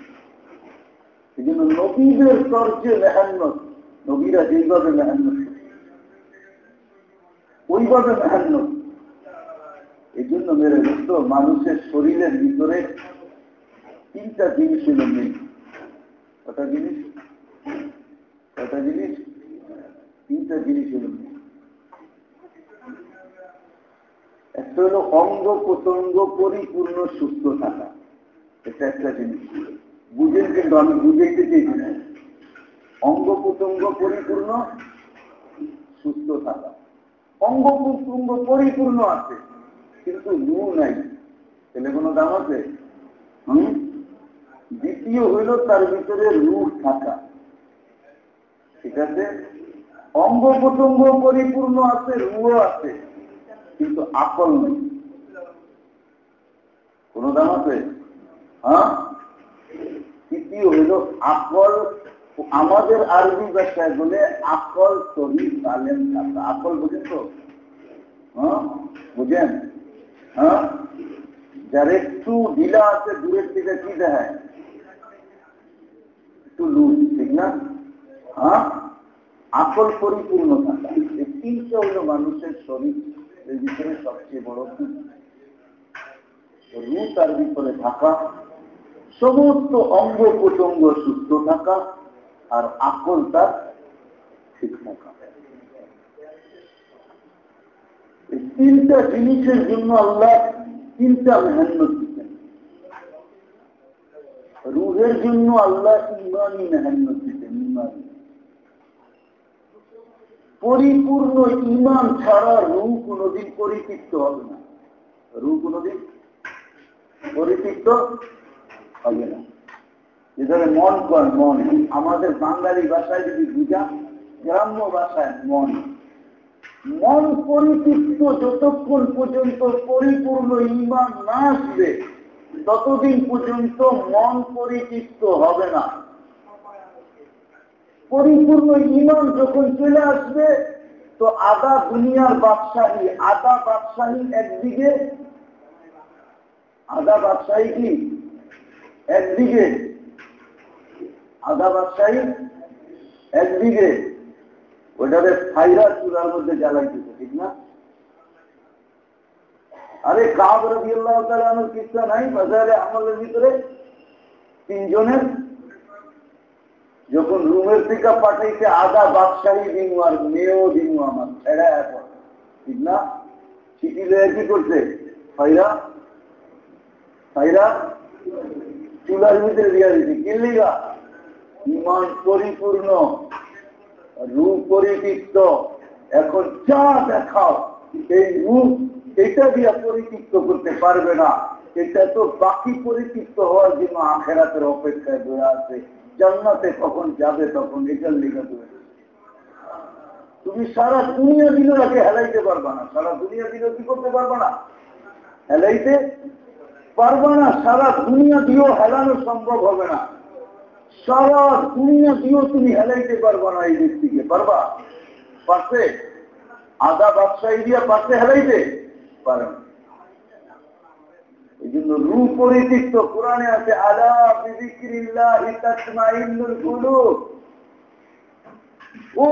এই জন্য নবীদের তর্জে মেহান্নত নবীরা যেইভাবে মেহান্নত ওইভাবে মেহান্নত এই জন্য মেরে দোস্ত মানুষের শরীরের ভিতরে তিনটা জিনিস হল নেই কটা জিনিস? কটা জিনিস? তিনটা জিনিস হল নেই একটা হলো অঙ্গ প্রত্যঙ্গ পরিপূর্ণ সুস্থ থাকা। এটা একটা জিনিস। বুঝেন কিন্তু আমি বুঝাইতে চেয়েছি না। অঙ্গ প্রত্যঙ্গ পরিপূর্ণ সুস্থ থাকা। অঙ্গ প্রত্যঙ্গ পরিপূর্ণ আছে। কিন্তু রু নাই। তাহলে কোনো দাম আছে? দ্বিতীয় হইল তার ভিতরে রূপ থাকা। ঠিক আছে? অঙ্গ প্রত্যঙ্গ পরিপূর্ণ আছে, রুও আছে, কিন্তু আকল নেই। কোন দাম আছে? হ্যাঁ? তৃতীয় হইল আকল আমাদের আরবি ভাষায় বলে আকল শরীর তালেম আকল বুঝেন তো? হ্যাঁ? বুঝেন? হ্যাঁ? যার একটু ঢিলা আছে, দূরের থেকে কি দেখায়? একটু লুজ, ঠিক না? হ্যাঁ? আকল পরিপূর্ণ থাকা এই হইল মানুষের শরীর, এর ভিতরে সবচেয়ে বড় রু তার ভিতরে থাকা, সমস্ত অঙ্গ প্রত্যঙ্গ সুস্থ থাকা, আর আকল তার ঠিক থাকা এই তিনটা জিনিসের জন্য আল্লাহ তিনটা মেহান্ন দিচ্ছেন রুহের জন্য আল্লাহ ইমানই মেহান্ন দিচ্ছেন ইমানই। পরিপূর্ণ ইমান ছাড়া রু কোনদিন পরিতৃপ্ত হবে না। রু কোনদিন পরিতৃপ্ত হবে না। যেখানে মন কর, মন। আমাদের বাঙালি ভাষায় যদি বুঝা গ্রাম্য ভাষায় মন। মন পরিতৃপ্ত যতক্ষণ পর্যন্ত পরিপূর্ণ ইমান না আসবে, ততদিন পর্যন্ত মন পরিতৃপ্ত হবে না। পরিপূর্ণ ইমান যখন চলে আসবে, তো আদা দুনিয়ার বাদশাহী, আদা বাদশাহী একদিকে, আদা বাদশাহী কি? একদিকে। আদা বাদশাহী একদিকে। ওইটাকে ফাইরার চুলার মধ্যে জ্বালাইতেছে ঠিক না? আরে কাব রবি আল্লাহ কিস্তা নাই? বাজারে আমলের ভিতরে তিনজনের যখন রুমের থেকে পাঠাইছে, আদা বাদশাহী দিনু আর মেয়েও দিনু আমার ছেড়া এখন ঠিক না? লেগে কি করছে? ফাইরা ফাইরা চুলার ভিতরে দিয়া দিচ্ছে কিনলিগা ইমান পরিপূর্ণ। রূপ এখন যা দেখাও, এই রূপ, এটা দিয়ে পরিতৃপ্ত করতে পারবে না। এটা তো বাকি পরিতৃপ্ত হওয়ার জন্য আখেরাতের অপেক্ষায় বয়ে আছে। জান্নাতে কখন যাবে তখন এটার লেগে বয়ে তুমি সারা দুনিয়া দিল আগে হেলাইতে পারবা না। সারা দুনিয়া দিল কি করতে পারবা না। হেলাইতে পারবা না। সারা দুনিয়া দিয়েও হেলানো সম্ভব হবে না। সারা দুনিয়া দিয়েও তুমি হেলাইতে পারবা না এই ব্যক্তিকে, পারবা? পাশে আদা দিয়া পাশে হেলাইতে পারেন এই জন্য ও,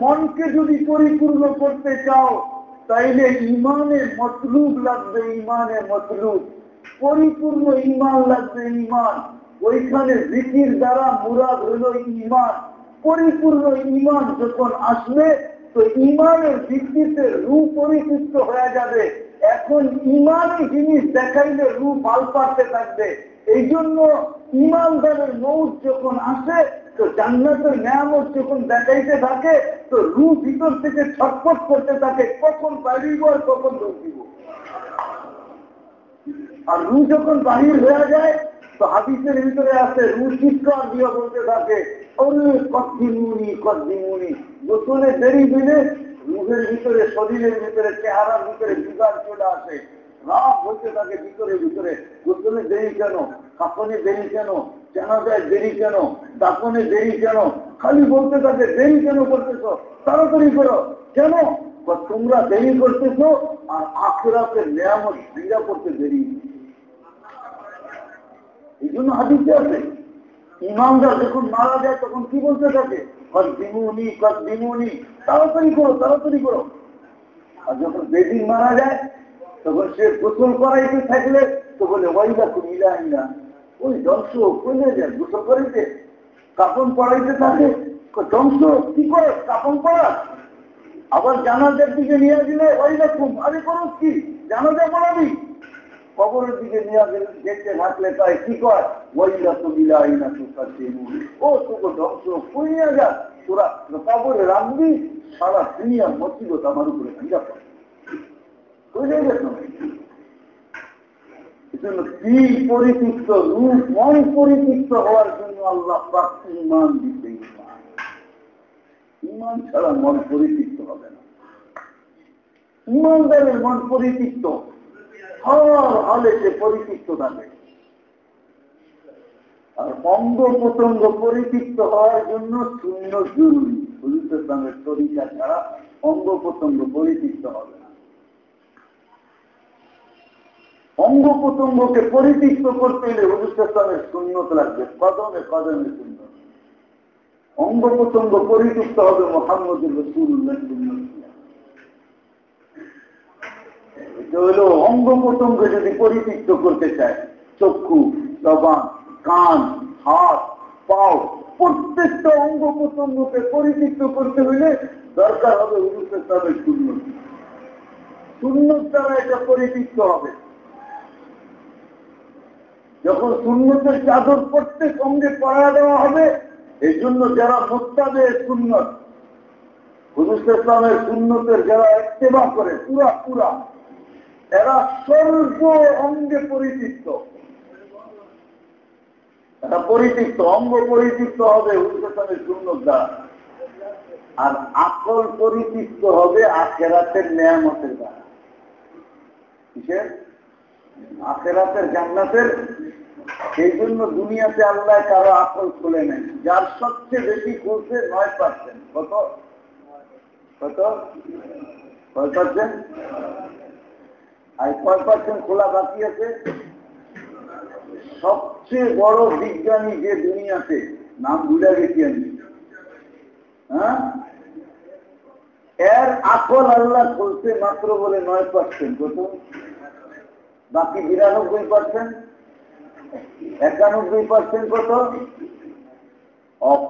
মনকে যদি পরিপূর্ণ করতে চাও, তাইলে ইমানে মতলুব লাগবে ইমানে মতলুব। পরিপূর্ণ ইমান লাগবে ইমান ওইখানে জিকির দ্বারা মুরাদ হল ইমান পরিপূর্ণ ইমান যখন আসবে, তো ইমানের ভিত্তিতে রু পরিচিত হয়ে যাবে। এখন ইমানই জিনিস দেখাইলে রু পাল পাড়তে থাকবে। এই জন্য ইমানদারের মৌজ যখন আসে, তো জান্নাতের নিয়ামত যখন দেখাইতে থাকে, তো রু ভিতর থেকে ছটপট করতে থাকে, কখন বাড়িব আর কখন ঢুকিব। আর রু যখন বাহির হয়ে যায় তো হাদিসের ভিতরে আছে রু চিৎকার দিয়ে বলতে থাকে কদ্দিমুনি কদ্দিমুনি। গোসলে দেরি দিলে রুহের ভিতরে, শরীরের ভিতরে, চেহারার ভিতরে বিগার চলে আসে। রাগ হতে থাকে ভিতরে ভিতরে। গোসলে দেরি কেন? কাপনে দেরি কেন? জানাজায় দেরি কেন? দাপনে দেরি কেন? খালি বলতে থাকে দেরি কেন করতেছ? তাড়াতাড়ি করো। কেন? তোমরা দেরি করতেছ আর আখরাতের নিয়ামত ভিড়া করতে দেরি। এই জন্য আছে। ইমানদার যখন মারা যায়, তখন কি বলতে থাকে? তাড়াতাড়ি করো তাড়াতাড়ি করো। আর যখন মারা যায়, তখন সে গোসল করাইতে থাকলে তো বলে না। ওই ধ্বংস কইলে যায় গোসল করাইতে। কাপন পড়াইতে থাকে। ধ্বংস? কি করে? কাপন পড়া? আবার জানাজার দিকে নিয়ে দিলে ওই রকম আরে করো কি? জানাজা পড়াবি? কবরের দিকে নিয়ে দেখতে থাকলে তাই কি কয়? ও ধ্বংস যা তোরা কবরে রাখবি, সারা দুনিয়ার মসজিদত আমার উপরে ভিড়া পড়ে। পরিতৃপ্ত রূপ, মন পরিতৃপ্ত হওয়ার জন্য আল্লাহ ইমান দিতে ইমান ইমান ছাড়া মন পরিতৃপ্ত হবে না। ইমানদারের মন পরিতৃপ্ত হলে সে আর অঙ্গ প্রত্যঙ্গ পরিতৃপ্ত হওয়ার জন্য শূন্য জরুরি তরিকা ছাড়া অঙ্গ হবে অঙ্গ করতে হলে হুজুস্তানের শূন্যত লাগবে। কদমে কদমে শূন্য। অঙ্গ প্রত্যঙ্গ পরিতৃপ্ত হবে মোহাম্মদুর রসুল্লাহ হলো অঙ্গ প্রত্যঙ্গ যদি পরিতৃপ্ত করতে চায়, চক্ষু জবান কান, হাত, পাও, প্রত্যেকটা অঙ্গ প্রত্যঙ্গকে পরিতৃপ্ত করতে হইলে দরকার হবে হুজুস্তানের শূন্য শূন্যর দ্বারা এটা পরিতৃপ্ত হবে। যখন শূন্যতের চাদর প্রত্যেক অঙ্গে পড়া দেওয়া হবে, এই জন্য যারা মোত্তাবে সুন্নত, হুজুর ইসলামের সুন্নতের যারা ইস্তেমা করে, পুরা পুরা এরা সর্ব অঙ্গে পরিচিত। এরা পরিচিত, অঙ্গ পরিচিত হবে ইসলামের সুন্নত দ্বারা আর আকল পরিচিত হবে আখেরাতের নেয়ামতের দ্বারা। কিসের? আখেরাতের জান্নাতের। সেই জন্য দুনিয়াতে আল্লাহ কারও আকল খুলে নেন যার সবচেয়ে বেশি খুলছে নয় পার্সেন্ট কত? কত? কয় পার্সেন্ট আর কয় পার্সেন্ট খোলা বাকি আছে। সবচেয়ে বড় বিজ্ঞানী যে দুনিয়াতে, নাম ভুলে গেছি আমি। হ্যাঁ? এর আকল আল্লাহ খুলছে মাত্র বলে নয় পার্সেন্ট কত? বাকি বিরানব্বই পার্সেন্ট একানব্বই পার্সেন্ট কত? অফ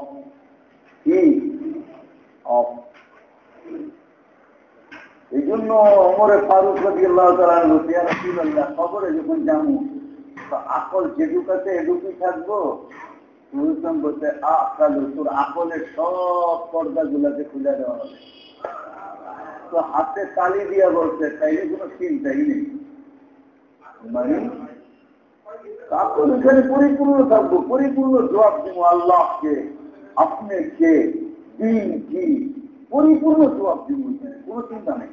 কি? অফ এই জন্য অমরে ফারুক খবরে যখন আকল এটুকুই থাকব বলতে, আকালু তোর আকলের সব পর্দা গুলাকে দেওয়া হবে। তো হাতে তালি দিয়া বলছে কোনো চিন্তাই নেই। মানে তারপর এখানে পরিপূর্ণ থাকব, পরিপূর্ণ জবাব দিব আল্লাহকে। আপনি কে, দিন কি, পরিপূর্ণ জবাব দিব কোন চিন্তা নেই।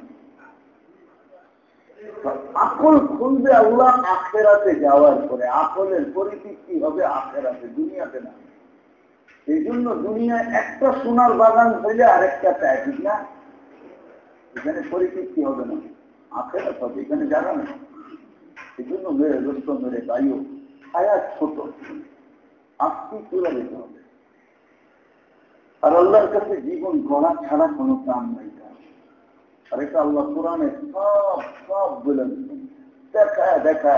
আকল খুলবে আল্লাহ আখেরাতে যাওয়ার পরে। আকলের পরিচিতি হবে আখেরাতে, দুনিয়াতে না। এই জন্য দুনিয়ায় একটা সোনার বাগান হইলে আরেকটা চায় ঠিক না? এখানে পরিচিতি হবে না। আখেরাত হবে, এখানে জানা না এই জন্য মেরে দোস্ত, মেরে গাইও হায়াত ছোট। আস্তি তুলে দিতে হবে। আর আল্লাহর কাছে জীবন গড়া ছাড়া কোনো কাম নাই। আর এটা আল্লাহ কোরআনে সব সব বলে দিচ্ছেন দেখা দেখা।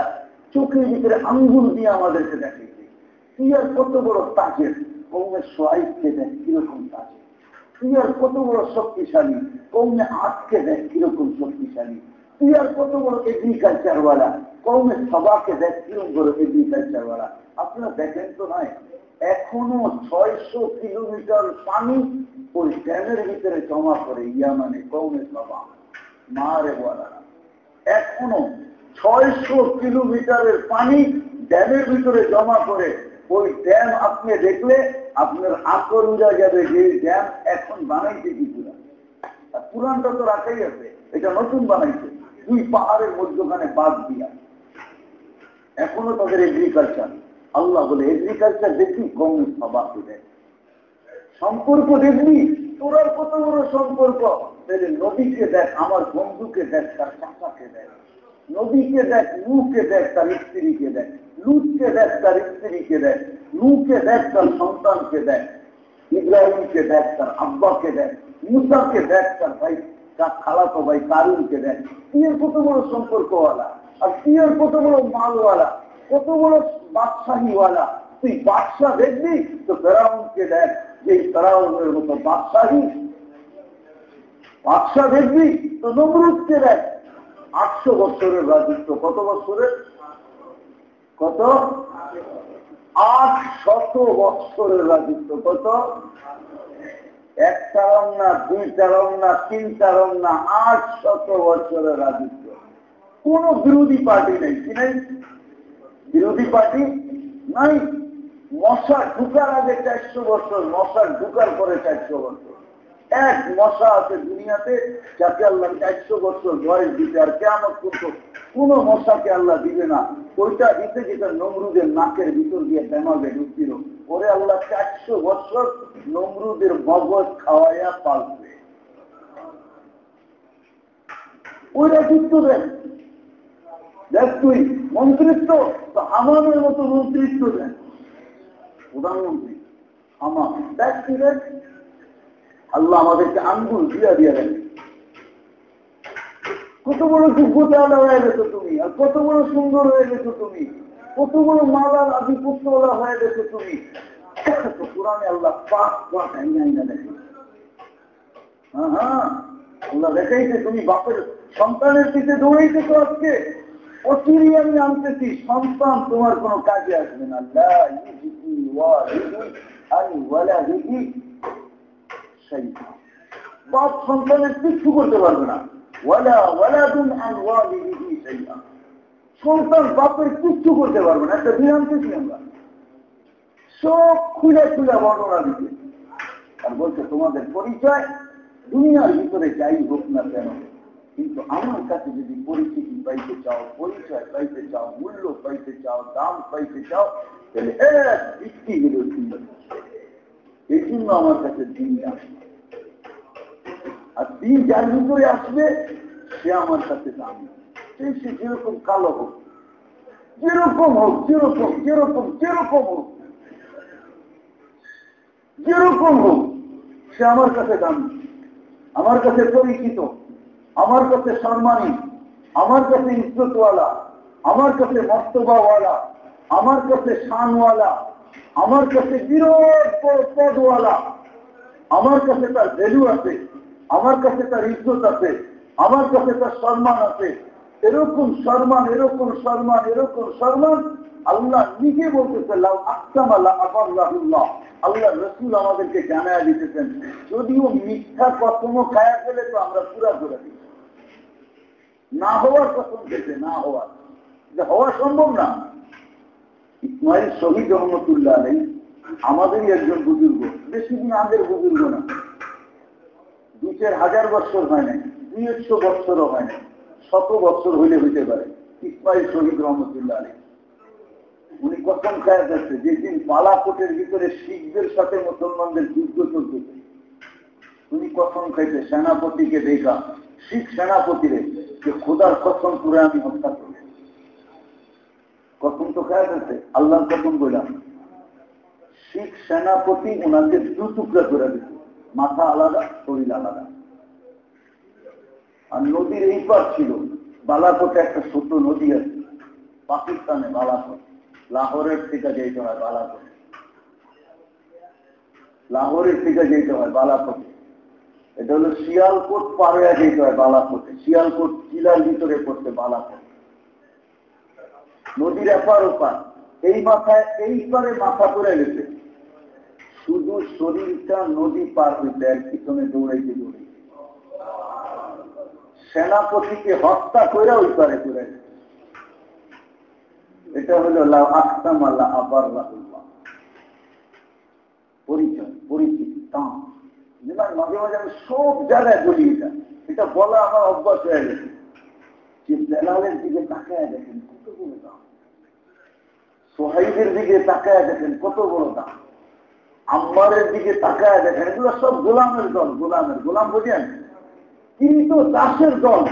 চোখের ভিতরে আঙ্গুল দিয়ে আমাদেরকে দেখেছে তুই আর কত বড় তাজের, কৌমে সোয়াইবকে দেখ কীরকম তাজের। তুই আর কত বড় শক্তিশালী, কৌমে আটকে দেখ কীরকম শক্তিশালী। তুই আর কত বড় এগ্রিকালচারওয়ালা কৌমে সবাকে দেখ কীরকম বড় এগ্রিকালচারওয়ালা আপনারা দেখেন তো নয় এখনও ছয়শো কিলোমিটার পানি ওই ড্যামের ভিতরে জমা করে ইয়ামানে কৌমে সভা মারে বলা এখনও ছয়শো কিলোমিটারের পানি ড্যামের ভিতরে জমা করে ওই ড্যাম আপনি দেখলে আপনার আকর উজা যাবে যে ড্যাম এখন বানাইছে কি পুরান পুরানটা তো রাখাই আছে, এটা নতুন বানাইছে, দুই পাহাড়ের মধ্যখানে বাদ দিয়া। এখনও তাদের এগ্রিকালচার আল্লাহ বলে এগ্রিকালচার দেখি সবাকে দেয় সম্পর্ক দেখবি, তোরার কত বড় সম্পর্ক? তাহলে নদীকে দেখ, আমার বন্ধুকে দেখ, তার চাচাকে দেখ। নদীকে দেখ, লুকে দেখ, তার স্ত্রীকে দেখ। লুটকে দেখ, তার স্ত্রীকে দেখ। লুকে দেখ, তার সন্তানকে দেখ। ইব্রাহিমকে দেখ, তার আব্বাকে দেখ। মুসাকে দেখ, তার ভাই, তার খালাতো ভাই কারুনকে দেখ। তুইয়ের কত বড় সম্পর্কওয়ালা, আর তুইয়ের কত বড় মালওয়ালা, কত বড় বাদশাহীওয়ালা। তুই বাদশাহ দেখবি, তো ফেরাউনকে দেখ যে ফেরাউনের মতো বাদশাহী। বাদশাহ দেখবি, তো নমরুদকে দেখ। আটশো বছরের রাজত্ব, কত বছরের কত? আট শত বৎসরের রাজত্ব, কত? এক চারণ না দুই চারণ না তিন চারণ না আট শত বছরের রাজত্ব। কোন বিরোধী পার্টি নেই, কি নাই? বিরোধী পার্টি নাই মশা ঢুকার আগে চারশো বছর মশা ঢুকার পরে চারশো বছর। এক মশা আছে দুনিয়াতে যাকে আল্লাহ চারশো বছর বয়স দিতে, আর কেমন করতো কোন মশাকে আল্লাহ দিবে না। ওইটা দিতে যেটা নমরুদের নাকের ভিতর দিয়ে বেমাগে ঢুকছিল। পরে আল্লাহ, চারশো বছর নমরুদের মগজ খাওয়াইয়া পালবে ওই রাজত্ব দেন। দেখ তুই, মন্ত্রিত্ব? তো আমাদের মতো মন্ত্রিত্ব দেন প্রধানমন্ত্রী, আমার, দেখ দেখ। আল্লাহ আমাদেরকে আঙ্গুল দিয়া দিয়া দেন। কত বড় যোগ্যতা হয়ে গেছো তুমি, আর কত বড় সুন্দর হয়ে গেছো তুমি, কত বড় মালার আধিপত্যওয়ালা হয়ে গেছো তুমি। কোরআনে আল্লাহ পাঁচ পাঁচ আইনা আইনা দেখে হ্যাঁ হ্যাঁ আল্লাহ দেখাইছে তুমি বাপের সন্তানের পিছিয়ে দৌড়াইতেছো আজকে। অচিরি আমি আনতেছি, সন্তান, তোমার কোনো কাজে আসবে না। বাপ সন্তানের কিচ্ছু করতে পারবে না। সন্তান বাপের কিচ্ছু করতে পারবে না। একটা দিন আনতেছি আমরা। সব খুলে খুলে বর্ণনা দিতে। আর বলছে, তোমাদের পরিচয় দুনিয়ার ভিতরে যাই হোক না কেন কিন্তু আমার কাছে যদি পরিচিতি পাইতে চাও, পরিচয় পাইতে চাও, মূল্য পাইতে চাও, দাম পাইতে চাও, তাহলে এক আমার কাছে দিন আসবে আর দিন যার ভিতরে আসবে, সে আমার কাছে দাম। সে সে যেরকম কালো হোক, যেরকম হোক, যেরকম যেরকম যেরকম হোক যেরকম হোক, সে আমার কাছে দামি। আমার কাছে পরিচিত। আমার কাছে সম্মানী, আমার কাছে ইজ্জতওয়ালা, আমার কাছে মর্তবাওয়ালা, আমার কাছে শানওয়ালা, আমার কাছে বিরোধ পদওয়ালা, আমার কাছে তার ভ্যালু আছে, আমার কাছে তার ইজ্জত আছে, আমার কাছে তার সম্মান আছে এরকম সম্মান এরকম সম্মান এরকম সম্মান আল্লাহ নিজে বলতেছে, লাউ আকসাম আল্লাহ আবাল্লাহুল্লাহ আল্লাহ রসুল আমাদেরকে জানায় দিতেছেন, যদিও মিথ্যা কসমও খায়া ফেলে তো আমরা পুরা করে দিই। না হওয়ার কসম খেতে না হওয়ার। যে হওয়া সম্ভব না। ইসমাইল শহীদ রহমতুল্লাহ আলাই আমাদেরই একজন বুজুর্গ, বেশি দিন আগের বুজুর্গ না। দু হাজার বছর হয় নাই, দুই একশো বছরও হয় নাই। শত বছর হইলে হইতে পারে। ইসমাইল শহীদ রহমতুল্লাহ আলী। উনি কসম খায়া যাচ্ছে, যেদিন বালাকোটের ভিতরে শিখদের সাথে মুসলমানদের যুদ্ধ চলতেছে উনি কসম খাইছে, সেনাপতিকে দেখা, শিখ সেনাপতিরে, যে খোদার কসম করে আমি হত্যা করব কসম তো খায়া যাচ্ছে আল্লাহর কসম বললাম শিখ সেনাপতি ওনাকে দু টুকরা করে দিচ্ছে মাথা আলাদা, শরীর আলাদা। আর নদীর এই পার ছিল, বালাকোটে একটা ছোট নদী আছে, পাকিস্তানে বালাকোট। লাহোরের থেকে যেতে হয় বালাকোটে। লাহোরের থেকে যেতে হয় বালাকোটে। এটা হলো শিয়ালকোট পারে যেতে হয় বালাকোটে। শিয়ালকোট চিলার ভিতরে পড়তে বালাকোট। নদীর এপার ওপার। এই মাথায়, এই পারে মাথা করে গেছে। শুধু শরীরটা নদী পার হইতে এক পিছনে দৌড়াইতে দৌড়াইতে। সেনাপতিকে হত্যা করে ওই পারে করে এটা হলো আখতাম আল্লাহ আবার পরিচয়, পরিচিতি দাম মাঝে মাঝে আমি সব জায়গায় বলি এটা। এটা বলা আমার অভ্যাস হয়ে গেছে। যে বেলালের দিকে তাকায় দেখেন কত বড় দাম। সোহাইদের দিকে তাকায় দেখেন কত বড় দাম। আম্বারের দিকে তাকায় দেখেন, এগুলো সব গোলামের দল, গোলামের। গোলাম বোঝেন কিন্তু দাসের দল,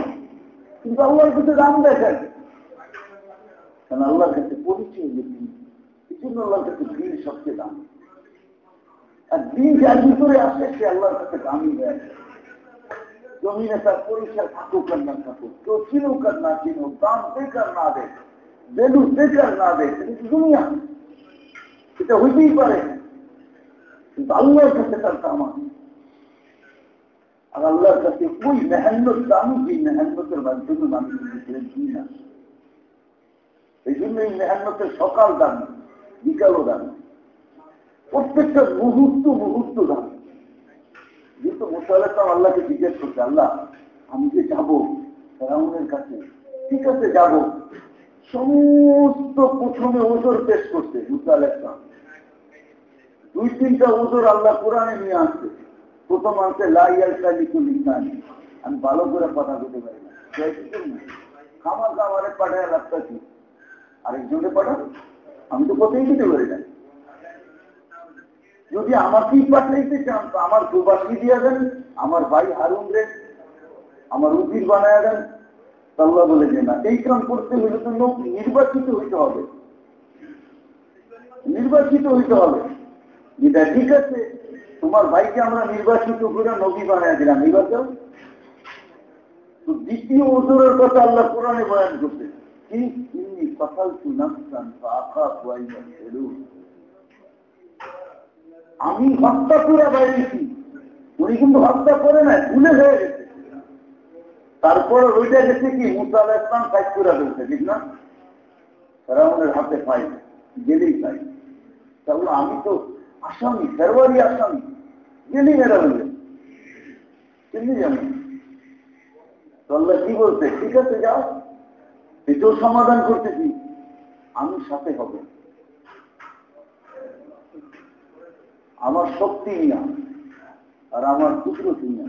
কিন্তু আল্লাহর কাছে দাম দেখেন। কারণ আল্লাহর কাছে পরিচয় যে দিন এই জন্য আল্লাহর কাছে দিন সবচেয়ে দাম। আর দিন যার ভিতরে আসে, সে আল্লাহর কাছে দামি হয়ে জমিনে তার পরিচয় থাকুক আর না থাকুক, কেউ চিনুক আর না চিনুক, দাম বেকার না দেয় বেলু বেকার না দেয় কিন্তু দুনিয়া। এটা হইতেই পারে। কিন্তু আল্লাহর কাছে তার দাম আছে। আর আল্লাহর কাছে ওই মেহান্নত দামি যে মেহান্নতের মাধ্যমে মানুষ দিন আসে এই জন্য এই মেহান্নতের সকাল দামি বিকালও দামি প্রত্যেকটা মুহূর্ত মুহূর্ত দামি যেহেতু মুসাল্লাম আল্লাহকে জিজ্ঞেস করছে আল্লাহ আমি যে যাব ফেরাউনের কাছে ঠিক আছে যাব সমস্ত প্রথমে ওজোর পেশ করছে মুসা আলাইসলাম দুই তিনটা ওজোর আল্লাহ কোরআনে নিয়ে আসছে প্রথম কালিকুল ইসলামী আমি ভালো করে কথা বলতে পারি না। খামার খামারে পাঠায় রাখতেছি আরেকজনকে পাঠান আমি তো কোথায় দিতে পারি না। যদি আমাকেই পাঠাইতে চান, তো আমার প্রবাসী দিয়ে দেন, আমার ভাই হারুন রে আমার উজির বানায় দেন তো আল্লাহ বলে যে না, এই কাম করতে হলে তো লোক নির্বাচিত হইতে হবে। নির্বাচিত হইতে হবে। যেটা ঠিক আছে তোমার ভাইকে আমরা নির্বাচিত করে নবী বানায় দিলাম। এবার তো দ্বিতীয় ওজোরের কথা আল্লাহ কোরআনে বয়ান করতে আমি হত্যা করে বাইরেছি উনি কিন্তু হত্যা করে নাই, ভুলে হয়ে গেছে। তারপর ওইটা গেছে কি? মুসা আলাহ ইসলাম ফাইট করে ফেলছে, ঠিক না? ফেরাউনের হাতে পাই গেলেই পাই। তাহলে আমি তো আসামি, ফেরওয়ারি আসামি। হইলে কেমনি আল্লাহ কি বলছে? ঠিক আছে, যাও। এটাও সমাধান করতেছি। আমি সাথে হবে। আমার শক্তি নিয়া। আর আমার কুদরত নিয়া।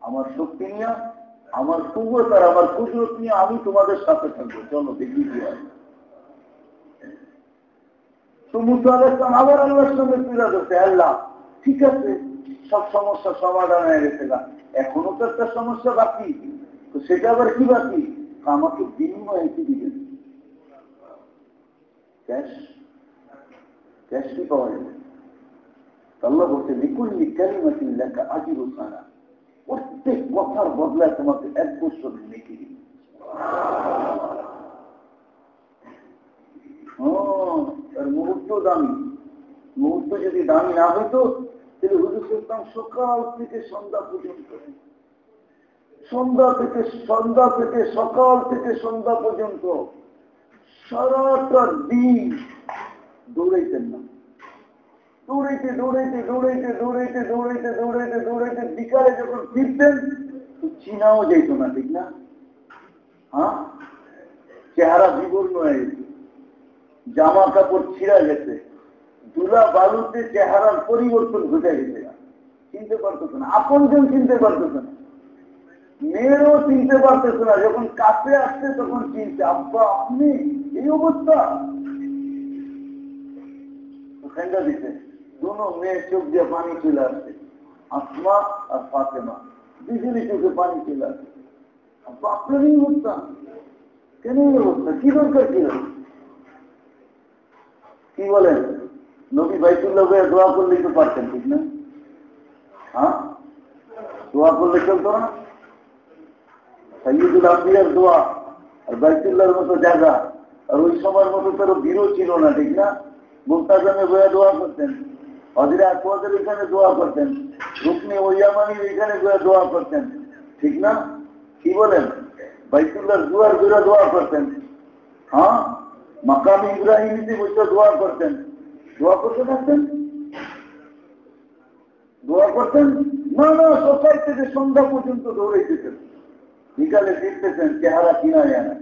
আমার শক্তি নিয়া, আমার কুবত আর আমার কুদরত নিয়ে আমি তোমাদের সাথে থাকব। চলো, দেখি তো মুসা আলাইসলাম আবার আল্লাহর সঙ্গে তুলে ধরছে আল্লাহ ঠিক আছে, সব সমস্যা সমাধান হয়ে গেছে এখনও তো একটা সমস্যা বাকি। তো সেটা আবার কি বাকি? আমাকে বিনিময়ে কি দিবেন? প্রত্যেক কথার বদলায় তোমাকে এক মুহূর্ত দামি। মুহূর্ত যদি দামি না হইতো তাহলে হুজুর সকাল থেকে সন্ধ্যা পর্যন্ত সন্ধ্যা থেকে সন্ধ্যা থেকে সকাল থেকে সন্ধ্যা পর্যন্ত সারাটা দিন দৌড়াইতেন না। দৌড়াইতে দৌড়াইতে দৌড়াইতে দৌড়াইতে দৌড়াইতে দৌড়াইতে দৌড়াইতে বিকালে যখন ফিরতেন, চিনাও যেত না, ঠিক না? হ্যাঁ? চেহারা বিবর্ণ হয়ে গেছে। জামা কাপড় ছিঁড়া গেছে। দুলা বালুতে চেহারার পরিবর্তন ঘটে গেছে। চিনতে পারতেছে না। আপনজন চিনতে পারতেছে না। মেয়েরও চিনতে পারতেছে না। যখন কাছে আসছে, তখন চিনতে আব্বা, আপনি এই অবস্থা? দিতে দুনো মেয়ে চোখ দিয়ে পানি চলে আসছে। আসমা আর ফাতেমা। দুজনে চোখে পানি চলে আসছে। আব্বা, আপনার এই অবস্থা? কেন অবস্থা? কি দরকার কি বলেন? নবী বাইতুল্লাহ হয়ে দোয়া করলেই তো পারতেন, ঠিক না? হ্যাঁ? দোয়া করলে চলতো না? সৈয়দুল আম্বিয়ার দোয়া আর বাইতুল্লাহর মতো জায়গা, আর ওই সময়ের মতো তার ভিড়ও ছিল না, ঠিক না? মুক্তাজমে বয়ে দোয়া করতেন হজরে আকবরের এখানে দোয়া করতেন, রুকনি ওইয়ামানির এখানে বয়ে দোয়া করতেন, ঠিক না? কি বলেন? বাইতুল্লাহর দুয়ার দুরা দোয়া করতেন হ্যাঁ? মাকাম ইব্রাহিমিতে বসে দোয়া করতেন দোয়া করছেন আসছেন দোয়া করছেন? না না থেকে সন্ধ্যা পর্যন্ত দৌড়াইতেছেন। বিকালে ফিরতেছেন, চেহারা কিনা যায় না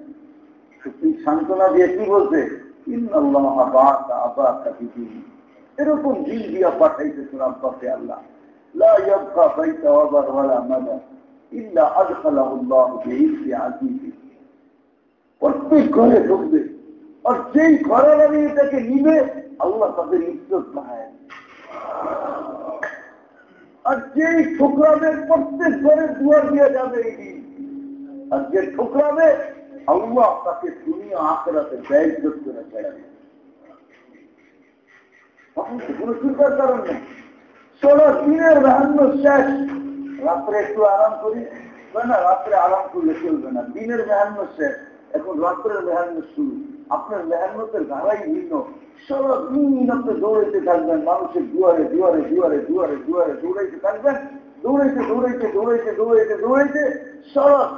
সান্ত্বনা দিয়ে কি বলছে? এরকম দিল দিয়া পাঠাইতেছেন আব্বাকে আল্লাহ। প্রত্যেক ঘরে ঢুকবে। আর যেই ঘরে আমি এটাকে নিবে, আল্লাহ তাদের ইজ্জত বাড়ায়। আর যেই ঠুকরাবে প্রত্যেক ঘরে দুয়ার দিয়ে যাবে আর যে ঠুকরাবে, আল্লাহ তাকে দুনিয়া আখেরাতে ব্যয় করে কোনো চিন্তার কারণ নেই। ষোলো দিনের রাহান্ন শেষ। রাত্রে একটু আরাম করি। না রাত্রে আরাম করলে চলবে না। দিনের মেহান্ন শেষ। এখন রাত্রের মেহান্ন শুরু। আপনার মেহনতের ধারাই ভিন্ন। দিন আপনি দৌড়াইতে থাকবেন, মানুষের দুয়ারে দুয়ারে দুয়ারে দুয়ারে দুয়ারে দৌড়াইতে থাকবেন, দৌড়াইতে দৌড়াইতে দৌড়াইতে দৌড়াইতে দৌড়াইতে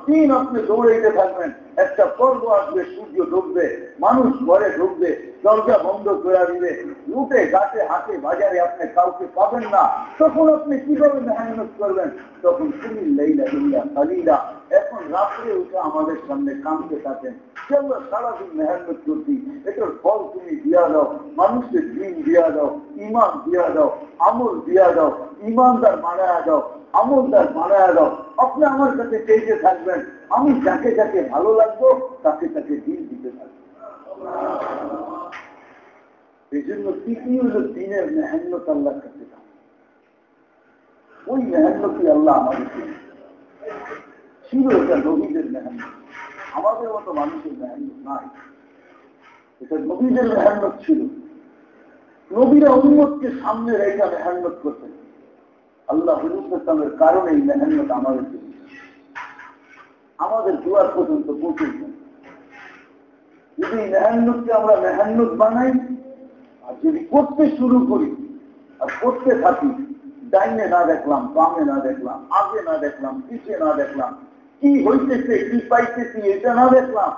দিন আপনি দৌড়াইতে থাকবেন। একটা পর্ব আসবে, সূর্য ঢুকবে, মানুষ ঘরে ঢুকবে, দরজা বন্ধ করে দিবে লুটে গাছে হাতে বাজারে আপনি কাউকে পাবেন না। তখন আপনি কীভাবে মেহনত করবেন? তখন তুমি লাইলা ইল্লা খালিলা এখন রাত্রে উঠে আমাদের সামনে কামতে থাকেন। আমরা সারাদিন মেহনত করছি। এটার ফল তুমি দিয়া দাও, মানুষের দিন দিয়া দাও ইমান দিয়া দাও, আমল দিয়া দাও ইমানদার মানায়া দাও। আমলদার মানায়া দাও আপনি আমার কাছে চেয়েতে থাকবেন। আমি যাকে যাকে ভালো লাগবো, তাকে তাকে দিন দিতে থাকব। এই জন্য তৃতীয় হল দিনের মেহান্নত আল্লাহর কাছে ওই মেহান্নতি আল্লাহ আমাদেরকে ছিল এটা নবীদের মেহান্ন আমাদের মতো মানুষের মেহান্ন নাই। এটা নবীদের মেহান্ন ছিল। নবীরা উন্মতকে সামনে রেখা মেহান্নত করতেন। আল্লাহ হুজুরের কারণে এই মেহান্নত আমাদের আমাদের দুয়ার পর্যন্ত পৌঁছেছেন যদি মেহান্নতকে আমরা মেহান্নত বানাই, আর যদি করতে শুরু করি, আর করতে থাকি, ডাইনে না দেখলাম, বামে না দেখলাম, আগে না দেখলাম পিছিয়ে না দেখলাম, কি হইতেছে, কি পাইতেছি, এটা না দেখলাম,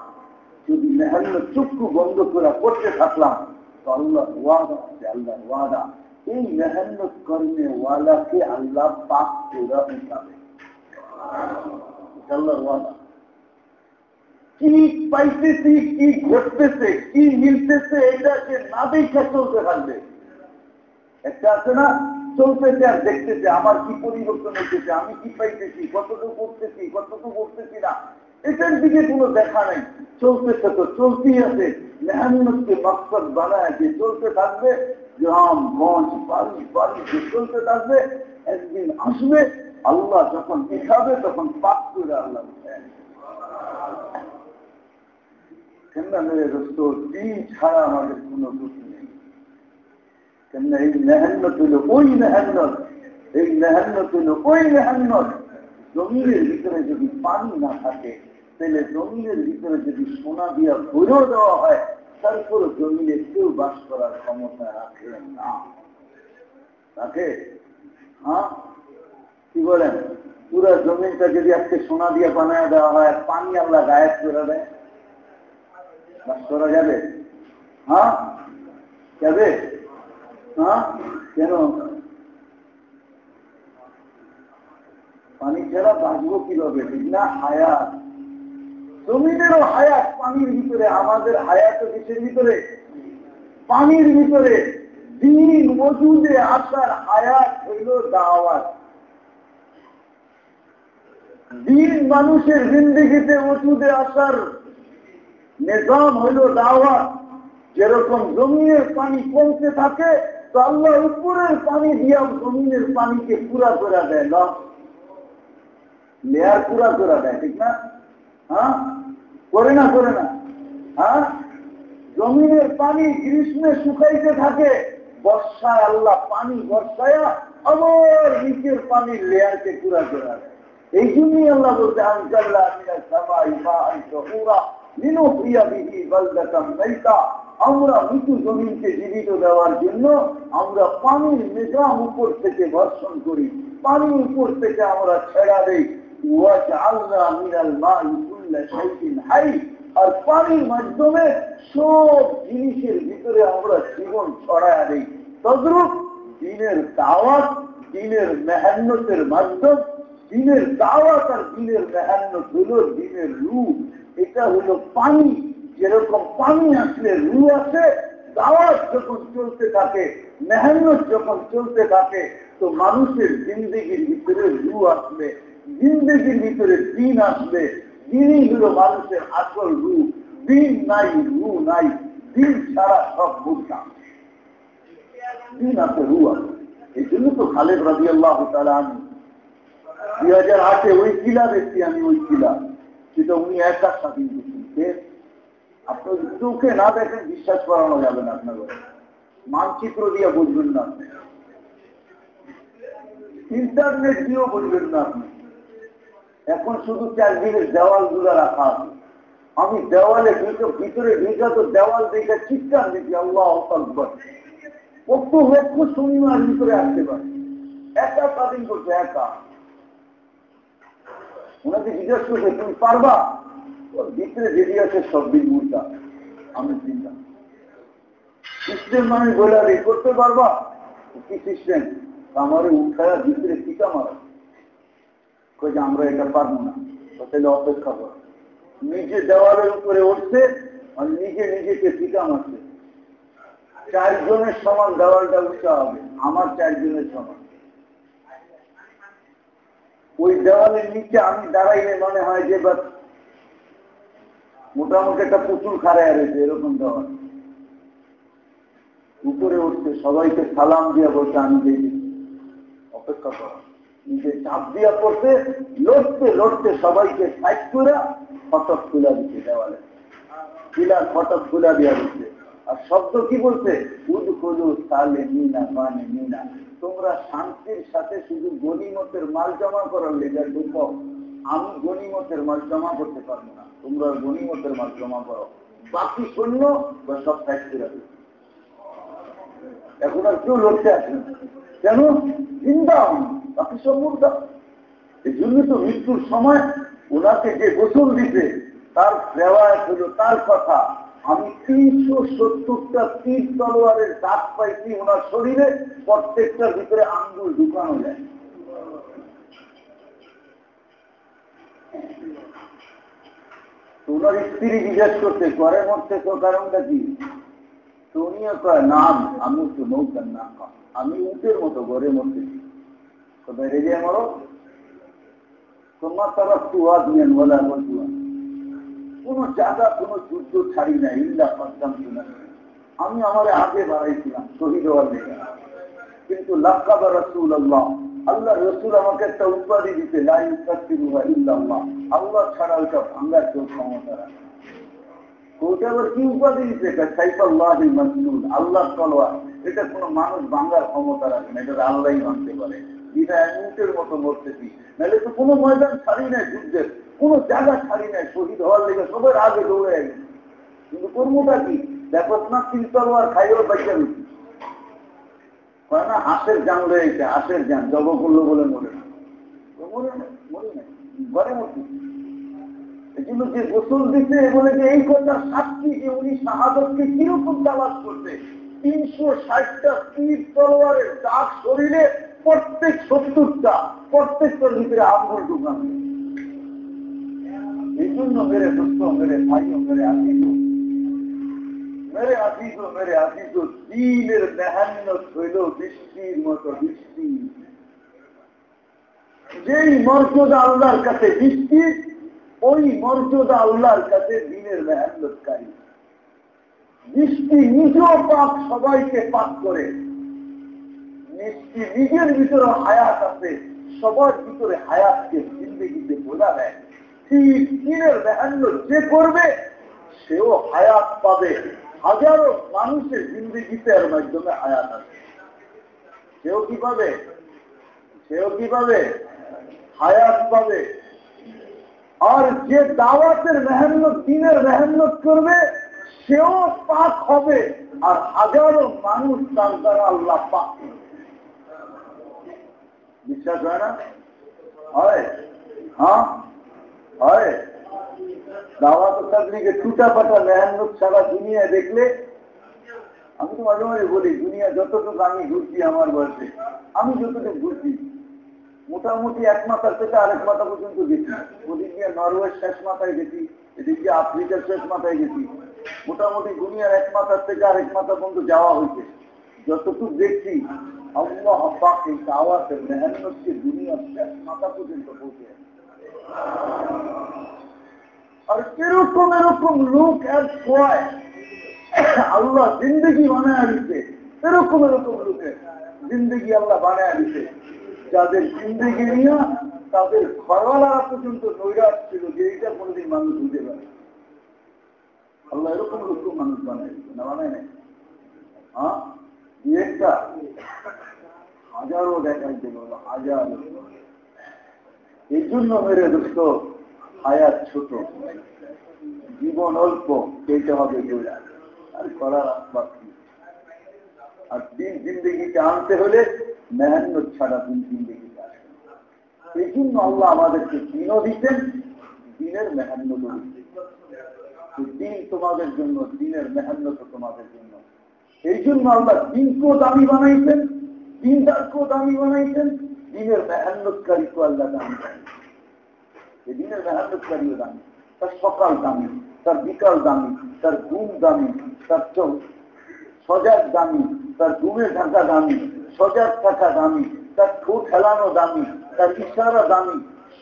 যদি মেহান্ন চক্ষু বন্ধ করে করতে থাকলাম, তো আল্লাহ ওয়াদা আল্লাহ ওয়াদা। এই মেহান্নত কর্মে ওয়ালাকে আল্লাহ পাক করে উঠাবে কি পাইতেছি, কি ঘটতেছে, কি মিলতেছে, এটাকে না দেখে চলতে থাকবে একটা আছে না চলতেছে আর দেখতেছে আমার কি পরিবর্তন হইতেছে, আমি কি পাইতেছি, কতটুকু করতেছি কতটুকু করতেছি না। এটার দিকে কোনো দেখা নাই। চলতেছে তো, চলতেই আছে। মেহান্নতকে মকসদ বানায় যে চলতে থাকবে গ্রাম গঞ্জ বাড়ি বাড়ি যে চলতে থাকবে, একদিন আসবে, আল্লাহ যখন দেখাবে, তখন পাক করে আল্লাহ এই ভিতরে যদি পানি না থাকে, তাহলে জমিনের ভিতরে যদি সোনা দিয়া ভরেও দেওয়া হয় তারপর জমিনে কেউ বাস করার ক্ষমতা রাখে না। রাখে হ্যাঁ? কি বলেন? পুরো জমিনটা যদি আজকে সোনা দিয়ে বানায় দেওয়া হয় পানি আল্লাহ গায়েব করে দেয়, বাস করা যাবে? হ্যাঁ? যাবে? হ্যাঁ? কেন? পানি ছাড়া বাঁচবো কীভাবে? ঠিক না হায়াত। জমিনেরও হায়াত পানির ভিতরে, আমাদের হায়াত কিসের ভিতরে? পানির ভিতরে। দিন মজুদে আসার হায়াত হইল দাওয়াত। দিন মানুষের জিন্দিগিতে মজুদে আসার নিজাম হইল দাওয়াত। যেরকম জমিনের পানি কমতে থাকে, তো আল্লাহ উপরের পানি দিয়া জমিনের পানিকে পুরা করে দেয় লেয়ার পুরা করে দেয়, ঠিক না? হ্যাঁ? করে না করে না। হ্যাঁ? জমিনের পানি গ্রীষ্মে শুকাইতে থাকে, বর্ষায় আল্লাহ পানি বর্ষায় আবার নিচের পানির লেয়ারকে পুরা করে এই জন্যই আল্লাহ বলতে আমরা মৃত্যু জমিনকে জীবিত দেওয়ার জন্য আমরা পানির নিজাম উপর থেকে বর্ষণ করি। পানি উপর থেকে আমরা ছেড়া দিই। দেই আর পানির মাধ্যমে সব জিনিসের ভিতরে আমরা জীবন ছড়ায় দিই। তদ্রুপ দিনের দাওয়াত, দিনের মেহান্নতের মাধ্যম, দিনের দাওয়াত আর দিনের মেহান্নত হলো দিনের রূপ এটা হলো পানি। যেরকম পানি আসলে রু আছে, দাওয়াত যখন চলতে থাকে, মেহান্নত যখন চলতে থাকে, তো মানুষের জিন্দগির ভিতরে রু আসবে, জিন্দগির ভিতরে দিন আসবে। দিনই হলো মানুষের আসল রু দিন নাই রু নাই, দিন ছাড়া সব বুঝতাম দিন আছে রু আছে। এই জন্য তো খালেদ আল্লাহ তালা আমি দুই হাজার আটে ওই কিলা দেখছি আমি, ওই কিলা। সেটা উনি একা স্বাধীন আপনার চোখে না দেখেন বিশ্বাস করানো যাবে না আপনার মানচিত্র দিয়ে বুঝবেন না ইন্টারনেট দিয়েও বুঝবেন না আপনি। এখন শুধু চারদিকে দেওয়ালগুলো রাখা আছে। আমি দেওয়ালে ঢুকে ভিতরে ঢুকে তো দেওয়াল দেখে চিৎকার দিচ্ছি আল্লাহ আকবর। কত লক্ষ শূন্যার ভিতরে আসতে পারে। একা স্বাধীন করছে, একা। ওনাকে জিজ্ঞেস করছে, তুমি পারবা? ওর ভিতরে বেরিয়ে আছে সব বিমূর্তা আমি চিন্তা। সিস্টেম আমি বলে রে করতে পারবা? কি সিস্টেম? আমার উঠায় ভিতরে টিকা মারা যে আমরা এটা পারব না। তাহলে অপেক্ষা কর। নিজে দেওয়ালের উপরে উঠছে আর নিজে নিজেকে টিকা মারছে চারজনের সমান দেওয়ালটা উঠতে হবে, আমার চারজনের সমান। ওই দেওয়ালের নিচে আমি দাঁড়াইলে মনে হয় যে বাস মোটামুটি একটা পুতুল খারায় রয়েছে, এরকম দেওয়াল। উপরে উঠছে, সবাইকে সালাম দিয়ে বলছে, আমি দেখি অপেক্ষা করা। নিজে চাপ দিয়া পড়ছে, লড়তে লড়তে সবাইকে সাইড করে ফটক তুলা দিচ্ছে দেওয়ালে। পিলার ফটক তুলা দিয়া দিচ্ছে। আর শব্দ কি বলছে? উদ খুলু তালে মিনা মানে মিনা। তোমরা শান্তির সাথে শুধু গণিমতের মাল জমা করার লেগে ঢুকো। আমি গণিমতের মাল জমা করতে পারব না। তোমরা গণিমতের মাল জমা করো। বাকি শূন্য বা সব দিচ্ছে। এখন আর কেউ লড়তে আসে কেন? চিন্তা বাকি সব মুর্দা এই জন্য তো মৃত্যুর সময় ওনাকে যে গোসল দিতে, তার রেওয়ায়ত হল, তার কথা, আমি তিনশো সত্তরটা তীর তলোয়ারের দাগ পাইছি ওনার শরীরে, প্রত্যেকটার ভিতরে আঙ্গুল ঢুকানো যায়। ওনার স্ত্রী জিজ্ঞেস করতে ঘরে মরতে তো কারণটা কি? উনিও কয় নাম আমি তো নৌকার নাম আমি উটের মতো ঘরে মরতেছি তো তোমার তারা তুয়া দিয়েন বলে বলতুয়া কোন জায়গা কোন যুদ্ধ ছাড়ি না, ইল্লা পাদ্দাম আমি আমার আগে বাড়াইছিলাম শহীদ হওয়ার লেগে কিন্তু লাক্কাবা রসুল আল্লাহ আল্লাহ রসুল আমাকে একটা উপাধি দিতে লাই ইল্লাহ আল্লাহ ছাড়া ওইটা ভাঙ্গার কেউ ক্ষমতা রাখে ওটা আবার কি উপাধি দিতে সাইফাল্লাহ আল্লাহ এটা মানুষ ভাঙ্গার ক্ষমতা রাখে না, এটা আল্লাহ মানতে পারে। ময়দান ছাড়ি নাই যুদ্ধের জায়গা ছাড়ি নাই, শহীদ হওয়ার লেগে আগে দৌড়ে কিন্তু কর্মটা কি? দেখো না তলোয়ার খাইও না, হাঁসের জান রয়েছে হাঁসের জান, জব করল বলে মরে না। মরে ঘরে এজন্য যে গোসল বলে যে, এই সাক্ষী যে উনি শাহাদতকে কীরকম তিনশো ষাটটা তীর তলোয়ারের শরীরে প্রত্যেক সত্তরটা ভিতরে এই জন্য মেরে দোস্ত মেরে ভাইও, মেরে মেরে মেরে দিনের বৃষ্টির মতো বৃষ্টি। যেই মর্যাদা আল্লাহর কাছে বৃষ্টি ওই মর্যাদা আল্লাহর কাছে দিনের মেহান্নকারী বৃষ্টি নিজেও পাপ সবাইকে পাপ করে। মিষ্টি নিজের ভিতরে হায়াত আছে, সবার ভিতরে হায়াতকে জিন্দগিতে বোঝা দেয়। ঠিক দিনের মেহান্ন যে করবে, সেও হায়াত পাবে। হাজারো মানুষের জিন্দগিতে এর মাধ্যমে হায়াত আছে। সেও কি পাবে? সেও কি পাবে? হায়াত পাবে। আর যে দাওয়াতের মেহান্নত দিনের মেহান্নত করবে, সেও পাক হবে। আর হাজারো মানুষ তার দ্বারা আল্লাহ পাক বিশ্বাস হয় না? হয়। হ্যাঁ? দাওয়াত তাবলিগে টুটা পাটা মেহান্নত সারা দুনিয়া দেখলে, আমি তো মাঝে মাঝে বলি, দুনিয়া যতটুকু আমি ঘুরছি আমার বয়সে, আমি যতটুকু ঘুরছি মোটামুটি এক মাথার থেকে আরেক মাথা পর্যন্ত গেছি। ওদিক দিয়ে নরওয়ের শেষ মাথায় গেছি, এদিক দিয়ে আফ্রিকার শেষ মাথায় গেছি। মোটামুটি দুনিয়ার এক মাথার থেকে আরেক মাথা পর্যন্ত যাওয়া হয়েছে। যতটুকু দেখছি, আল্লাহ আল্লাহ জিন্দগি বানায় দিচ্ছে এরকম এরকম লোকের জিন্দগি আল্লাহ বানায় দিচ্ছে যাদের জিন্দগি নিয়ে তাদের ঘরওয়ালারা পর্যন্ত নৈরাজ ছিল যে এইটা কোনোদিন মানুষ বুঝে পারে আল্লাহ এরকম লোক মানুষ বানায় না বানায় নাই? হ্যাঁ? একটা। হাজারো দেখাইতে পারব হাজার এই জন্য মেরে দোস্ত, হায়াত ছোট। জীবন অল্প, পেতে হবে আর করার আর দিন জিন্দগিতে আনতে হলে মেহান্নত ছাড়া দিন আসে এই জন্য আল্লাহ আমাদেরকে দিনও দিতেন, দিনের মেহান্নত দিন তোমাদের জন্য, দিনের মেহান্নত তোমাদের জন্য। এই জন্য আল্লাহ দিনকেও দামি দিনদারকেও দামি দিনের মেহান্নতকারীকেও আল্লাহ দামি দিনের মেহান্নতকারীও দামি, তার সকাল দামি, তার বিকাল দামি, তার ঘুম দামি, তার চোখ সজাগ দামি, তার ঘুমে ঢাকা দামি সজাগ থাকা দামি, তার ঠোঁট হেলানো দামি, তার ইশারা দামি,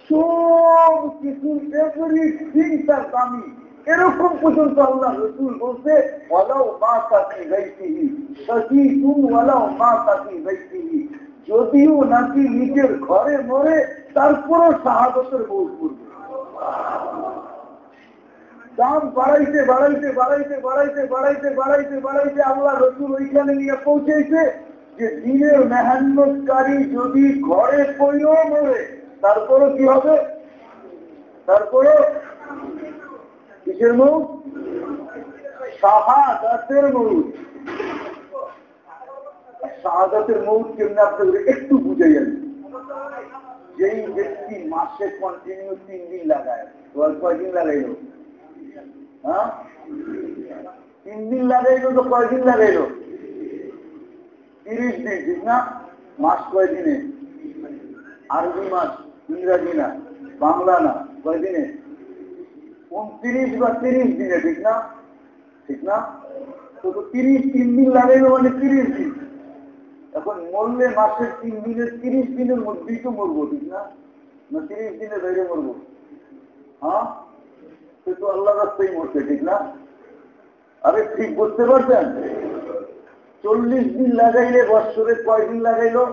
সব কিছু এভরিথিং তার দামি। এরকম পর্যন্ত আল্লাহ রসুল বলছে ওয়ালাও মা তাকি গাইতিহি সজি তুম ওয়ালাও মা তাকি গাইতিহি যদিও নাকি নিজের ঘরে মরে, তারপরও শাহাদতের মৌজ করবে দাম বাড়াইতে বাড়াইতে বাড়াইতে বাড়াইতে বাড়াইতে বাড়াইতে বাড়াইতে আল্লাহ রসুল ওইখানে নিয়ে পৌঁছেছে। যে দিনের মেহান্নকারী যদি ঘরে পইলেও মরে তারপরও কি হবে? তারপরও? কিসের মুখ শাহাদাতের মুখ শাহাদাতের মৌত কেমনি আপনাদের একটু বুঝে যান যেই ব্যক্তি মাসে কন্টিনিউ তিন দিন লাগায় আর কয়দিন লাগাইল? হ্যাঁ? তিন দিন লাগাইলো তো কয়দিন লাগাইলো? তিরিশ দিন ঠিক না? মাস কয়দিনে? আরবি মাস, ইংরাজি না, বাংলা না, কয়দিনে? উনত্রিশ বা তিরিশ দিনে ঠিক না? ঠিক না? তো তো তিরিশ, তিন দিন লাগাইলো মানে তিরিশ দিন। এখন মরলে মাসের তিন দিনের, তিরিশ দিনের মধ্যেই তো মরবো, ঠিক না? না তিরিশ দিনের বাইরে মরবো। হ্যাঁ? সে তো আল্লাহ রাস্তাই মরছে, ঠিক না? আরে ঠিক বুঝতে পারছেন? চল্লিশ দিন লাগাইলে, বৎসরে কয়দিন লাগাইলো?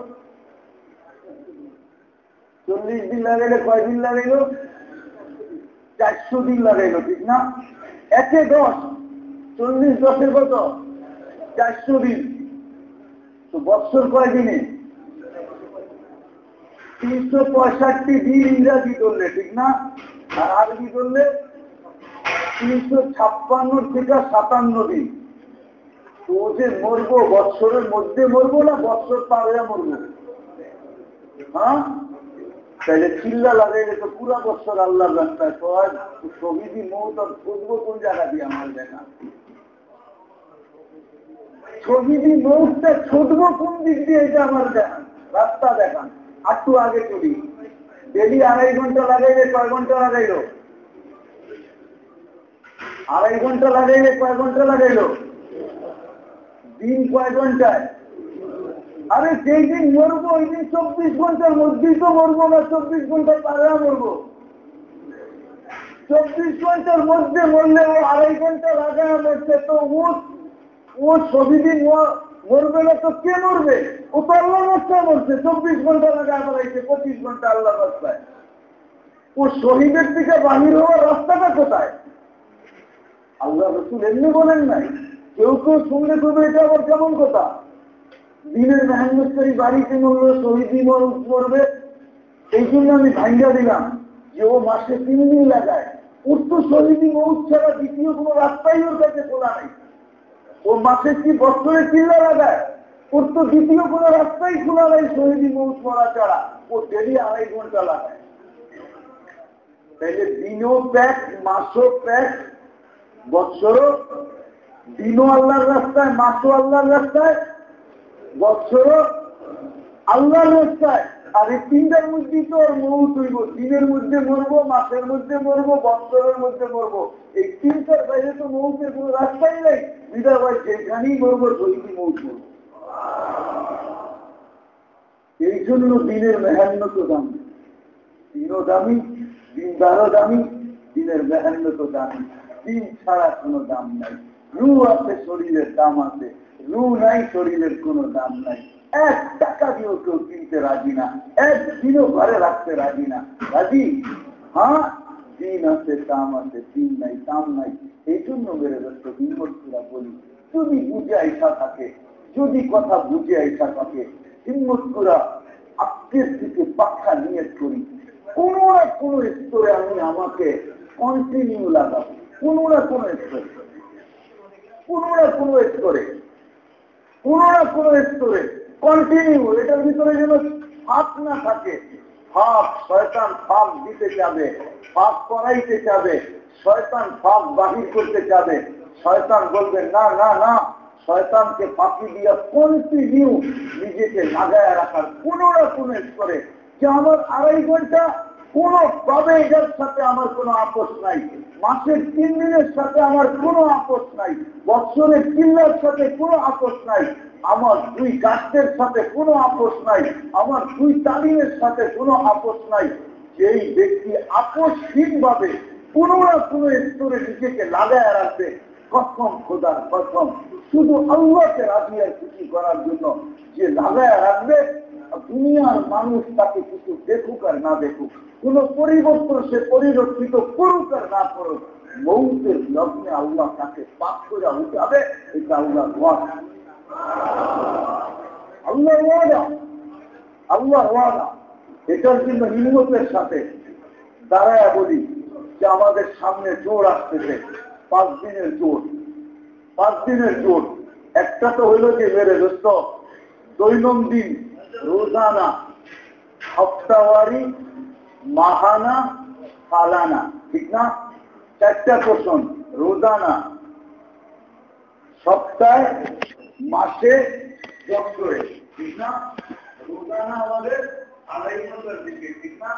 চল্লিশ দিন লাগাইলে কয়দিন লাগাইলো? চারশো দিন লাগাইলো, ঠিক না? একে দশ, চল্লিশ দশের কত? চারশো দিন। তো বৎসর কয়দিনে তিনশো পঁয়ষট্টি দিন ইংরাজি করলে, ঠিক না? আর আরবি করলে তিনশো ছাপ্পান্ন থেকে সাতান্ন দিন। তো যে মরবো, বৎসরের মধ্যে মরবো না, বৎসর পারে মরবো? হ্যাঁ? তাহলে চিল্লা লাগাইলে তো পুরা বছর আল্লাহর রাস্তায় সবাই শহীদি মৌত আর খুঁজবো কোন জায়গা দিয়ে আমার দেখা শহীদি মৌতটা ছুটবো কোন দিক দিয়ে, এটা আমার দেখান রাস্তা দেখান, একটু আগে চলি। ডেলি আড়াই ঘণ্টা লাগাইলে কয় ঘণ্টা লাগাইলো? আড়াই ঘণ্টা লাগাইলে কয় ঘণ্টা লাগাইলো? দিন কয় ঘন্টায়? আরে সেই দিন মরবো, ওই দিন চব্বিশ ঘণ্টার মধ্যেই তো মরবো, না চব্বিশ ঘণ্টা পারে মরবো? চব্বিশ ঘণ্টার মধ্যে মরলে ও আড়াই ঘণ্টা লাগায় মরছে তো ও ও ছবিদিন মরবে না তো কে মরবে? ও তো আল্লাহ রাস্তায় মরছে, চব্বিশ ঘণ্টা লাগায় বেড়াইছে পঁচিশ ঘণ্টা আল্লাহ রাস্তায়। ও শহীদের দিকে বাহির হওয়ার রাস্তাটা কোথায়? আল্লাহ রসুল এমনি বলেন নাই। কেউ কেউ শুনলে তবে এটা আবার কেমন কথা? দিনের মেহান্নকারী বাড়িতে মরল, শহীদি মরবে। এই জন্য আমি ভাঙ্গা দিলাম যে ও মাসে তিন দিন লাগায়। ওর তো শহীদি মৌত ছাড়া দ্বিতীয় কোনো রাস্তাই ওর কাছে খোলা নেই। ও মাসে কি বছরে চিল্লা লাগায়? ওর তো দ্বিতীয় কোনো রাস্তাই খোলা নেই শহীদি মৌত মরা ছাড়া। ও ডেলি আড়াই ঘণ্টা লাগায়। তাইলে দিনও প্যাক, মাসও প্যাক, বৎসরও দিনও আল্লাহর রাস্তায় মাসও আল্লাহর রাস্তায়, বৎসরও আল্লাহর রাস্তায়। আর এই তিনটার মধ্যেই তো ওর মৌত হইব দিনের মধ্যে মরবো, মাসের মধ্যে মরবো, বৎসরের মধ্যে মরবো। এই তিনটার বাইরে তো মৌতের কোনো রাস্তাই নেই। বিদা ভাই, যেখানেই মরবো শহীদই মৌত মরবো। এই জন্য দিনের মেহান্নত দামি। দিনও দামি, দিনদারও দামি, দিনের মেহান্ন তো দামি। দিন ছাড়া কোনো দাম নাই। রু আছে শরীরের দাম আছে, রু নাই শরীরের কোনো দাম নাই। এক টাকা দিয়েও কেউ কিনতে রাজি না এক দিনও ঘরে রাখতে রাজি না। রাজি? হ্যাঁ দিন আছে, দাম আছে, দিন নাই, দাম নাই। এই জন্য মেরে ব্যস্ত হিম্মতপুরা বলি। যদি বুঝে আইসা থাকে, যদি কথা বুঝে আইসা থাকে, হিম্মতপুরা আজকের দিকে পাখা নিয়ে করি। কোন না কোন স্তরে আমি আমাকে কন্টিনিউ লাগাবো। কোন না কোন স্তরে। কোন না কোন স্তরে কোন না কোন স্তরে কন্টিনিউ এটার ভিতরে যেন ফাঁক না থাকে। ফাঁক, শয়তান ফাঁক দিতে চাবে, ফাঁক করাইতে চাবে, শয়তান ফাঁক বাহির করতে চাবে। শয়তান বলবে, না না না, শয়তানকে ফাঁকি দিয়া কন্টিনিউ নিজেকে লাগায় রাখার কোন না কোন স্তরে যে আমার আড়াই ঘণ্টা কোন ভাবে এটার সাথে আমার কোনো আপোষ নাই। মাসের তিন দিনের সাথে আমার কোনো আপোষ নাই বছরের চিল্লার সাথে কোনো আপোষ নাই, আমার দুই গাছের সাথে কোনো আপোষ নাই, আমার দুই তালিমের সাথে কোনো আপোষ নাই। যেই ব্যক্তি আপোষহীন ভাবে কোনো না কোনো স্তরে নিজেকে লাগায় রাখবে, কখন খোদার কখন শুধু আল্লাহকে রাজি আর খুশি করার জন্য যে লাগায় রাখবে, দুনিয়ার মানুষ তাকে কিছু দেখুক আর না দেখুক। কোন পরিবর্তন সে পরিলক্ষিত করুক আর না করুক, মৌতের লগ্নে আল্লাহ তাকে পাক করে উঠাবে এটা আল্লাহ আল্লাহ আল্লাহ এটার জন্য হিম্মতের সাথে দাঁড়ায় বলি যে আমাদের সামনে জোর আসতেছে, পাঁচ দিনের জোর। পাঁচ দিনের জোর। একটা তো হইল যে মেরে দোস্ত দৈনন্দিন রোজানা, সপ্তাহওয়ারি মাহানা সালানা ঠিক না? চারটা পোষণ রোজানা। সপ্তাহে, মাসে বছরে ঠিক না? রোজানা আমাদের আড়াই বছর দিকে, ঠিক না?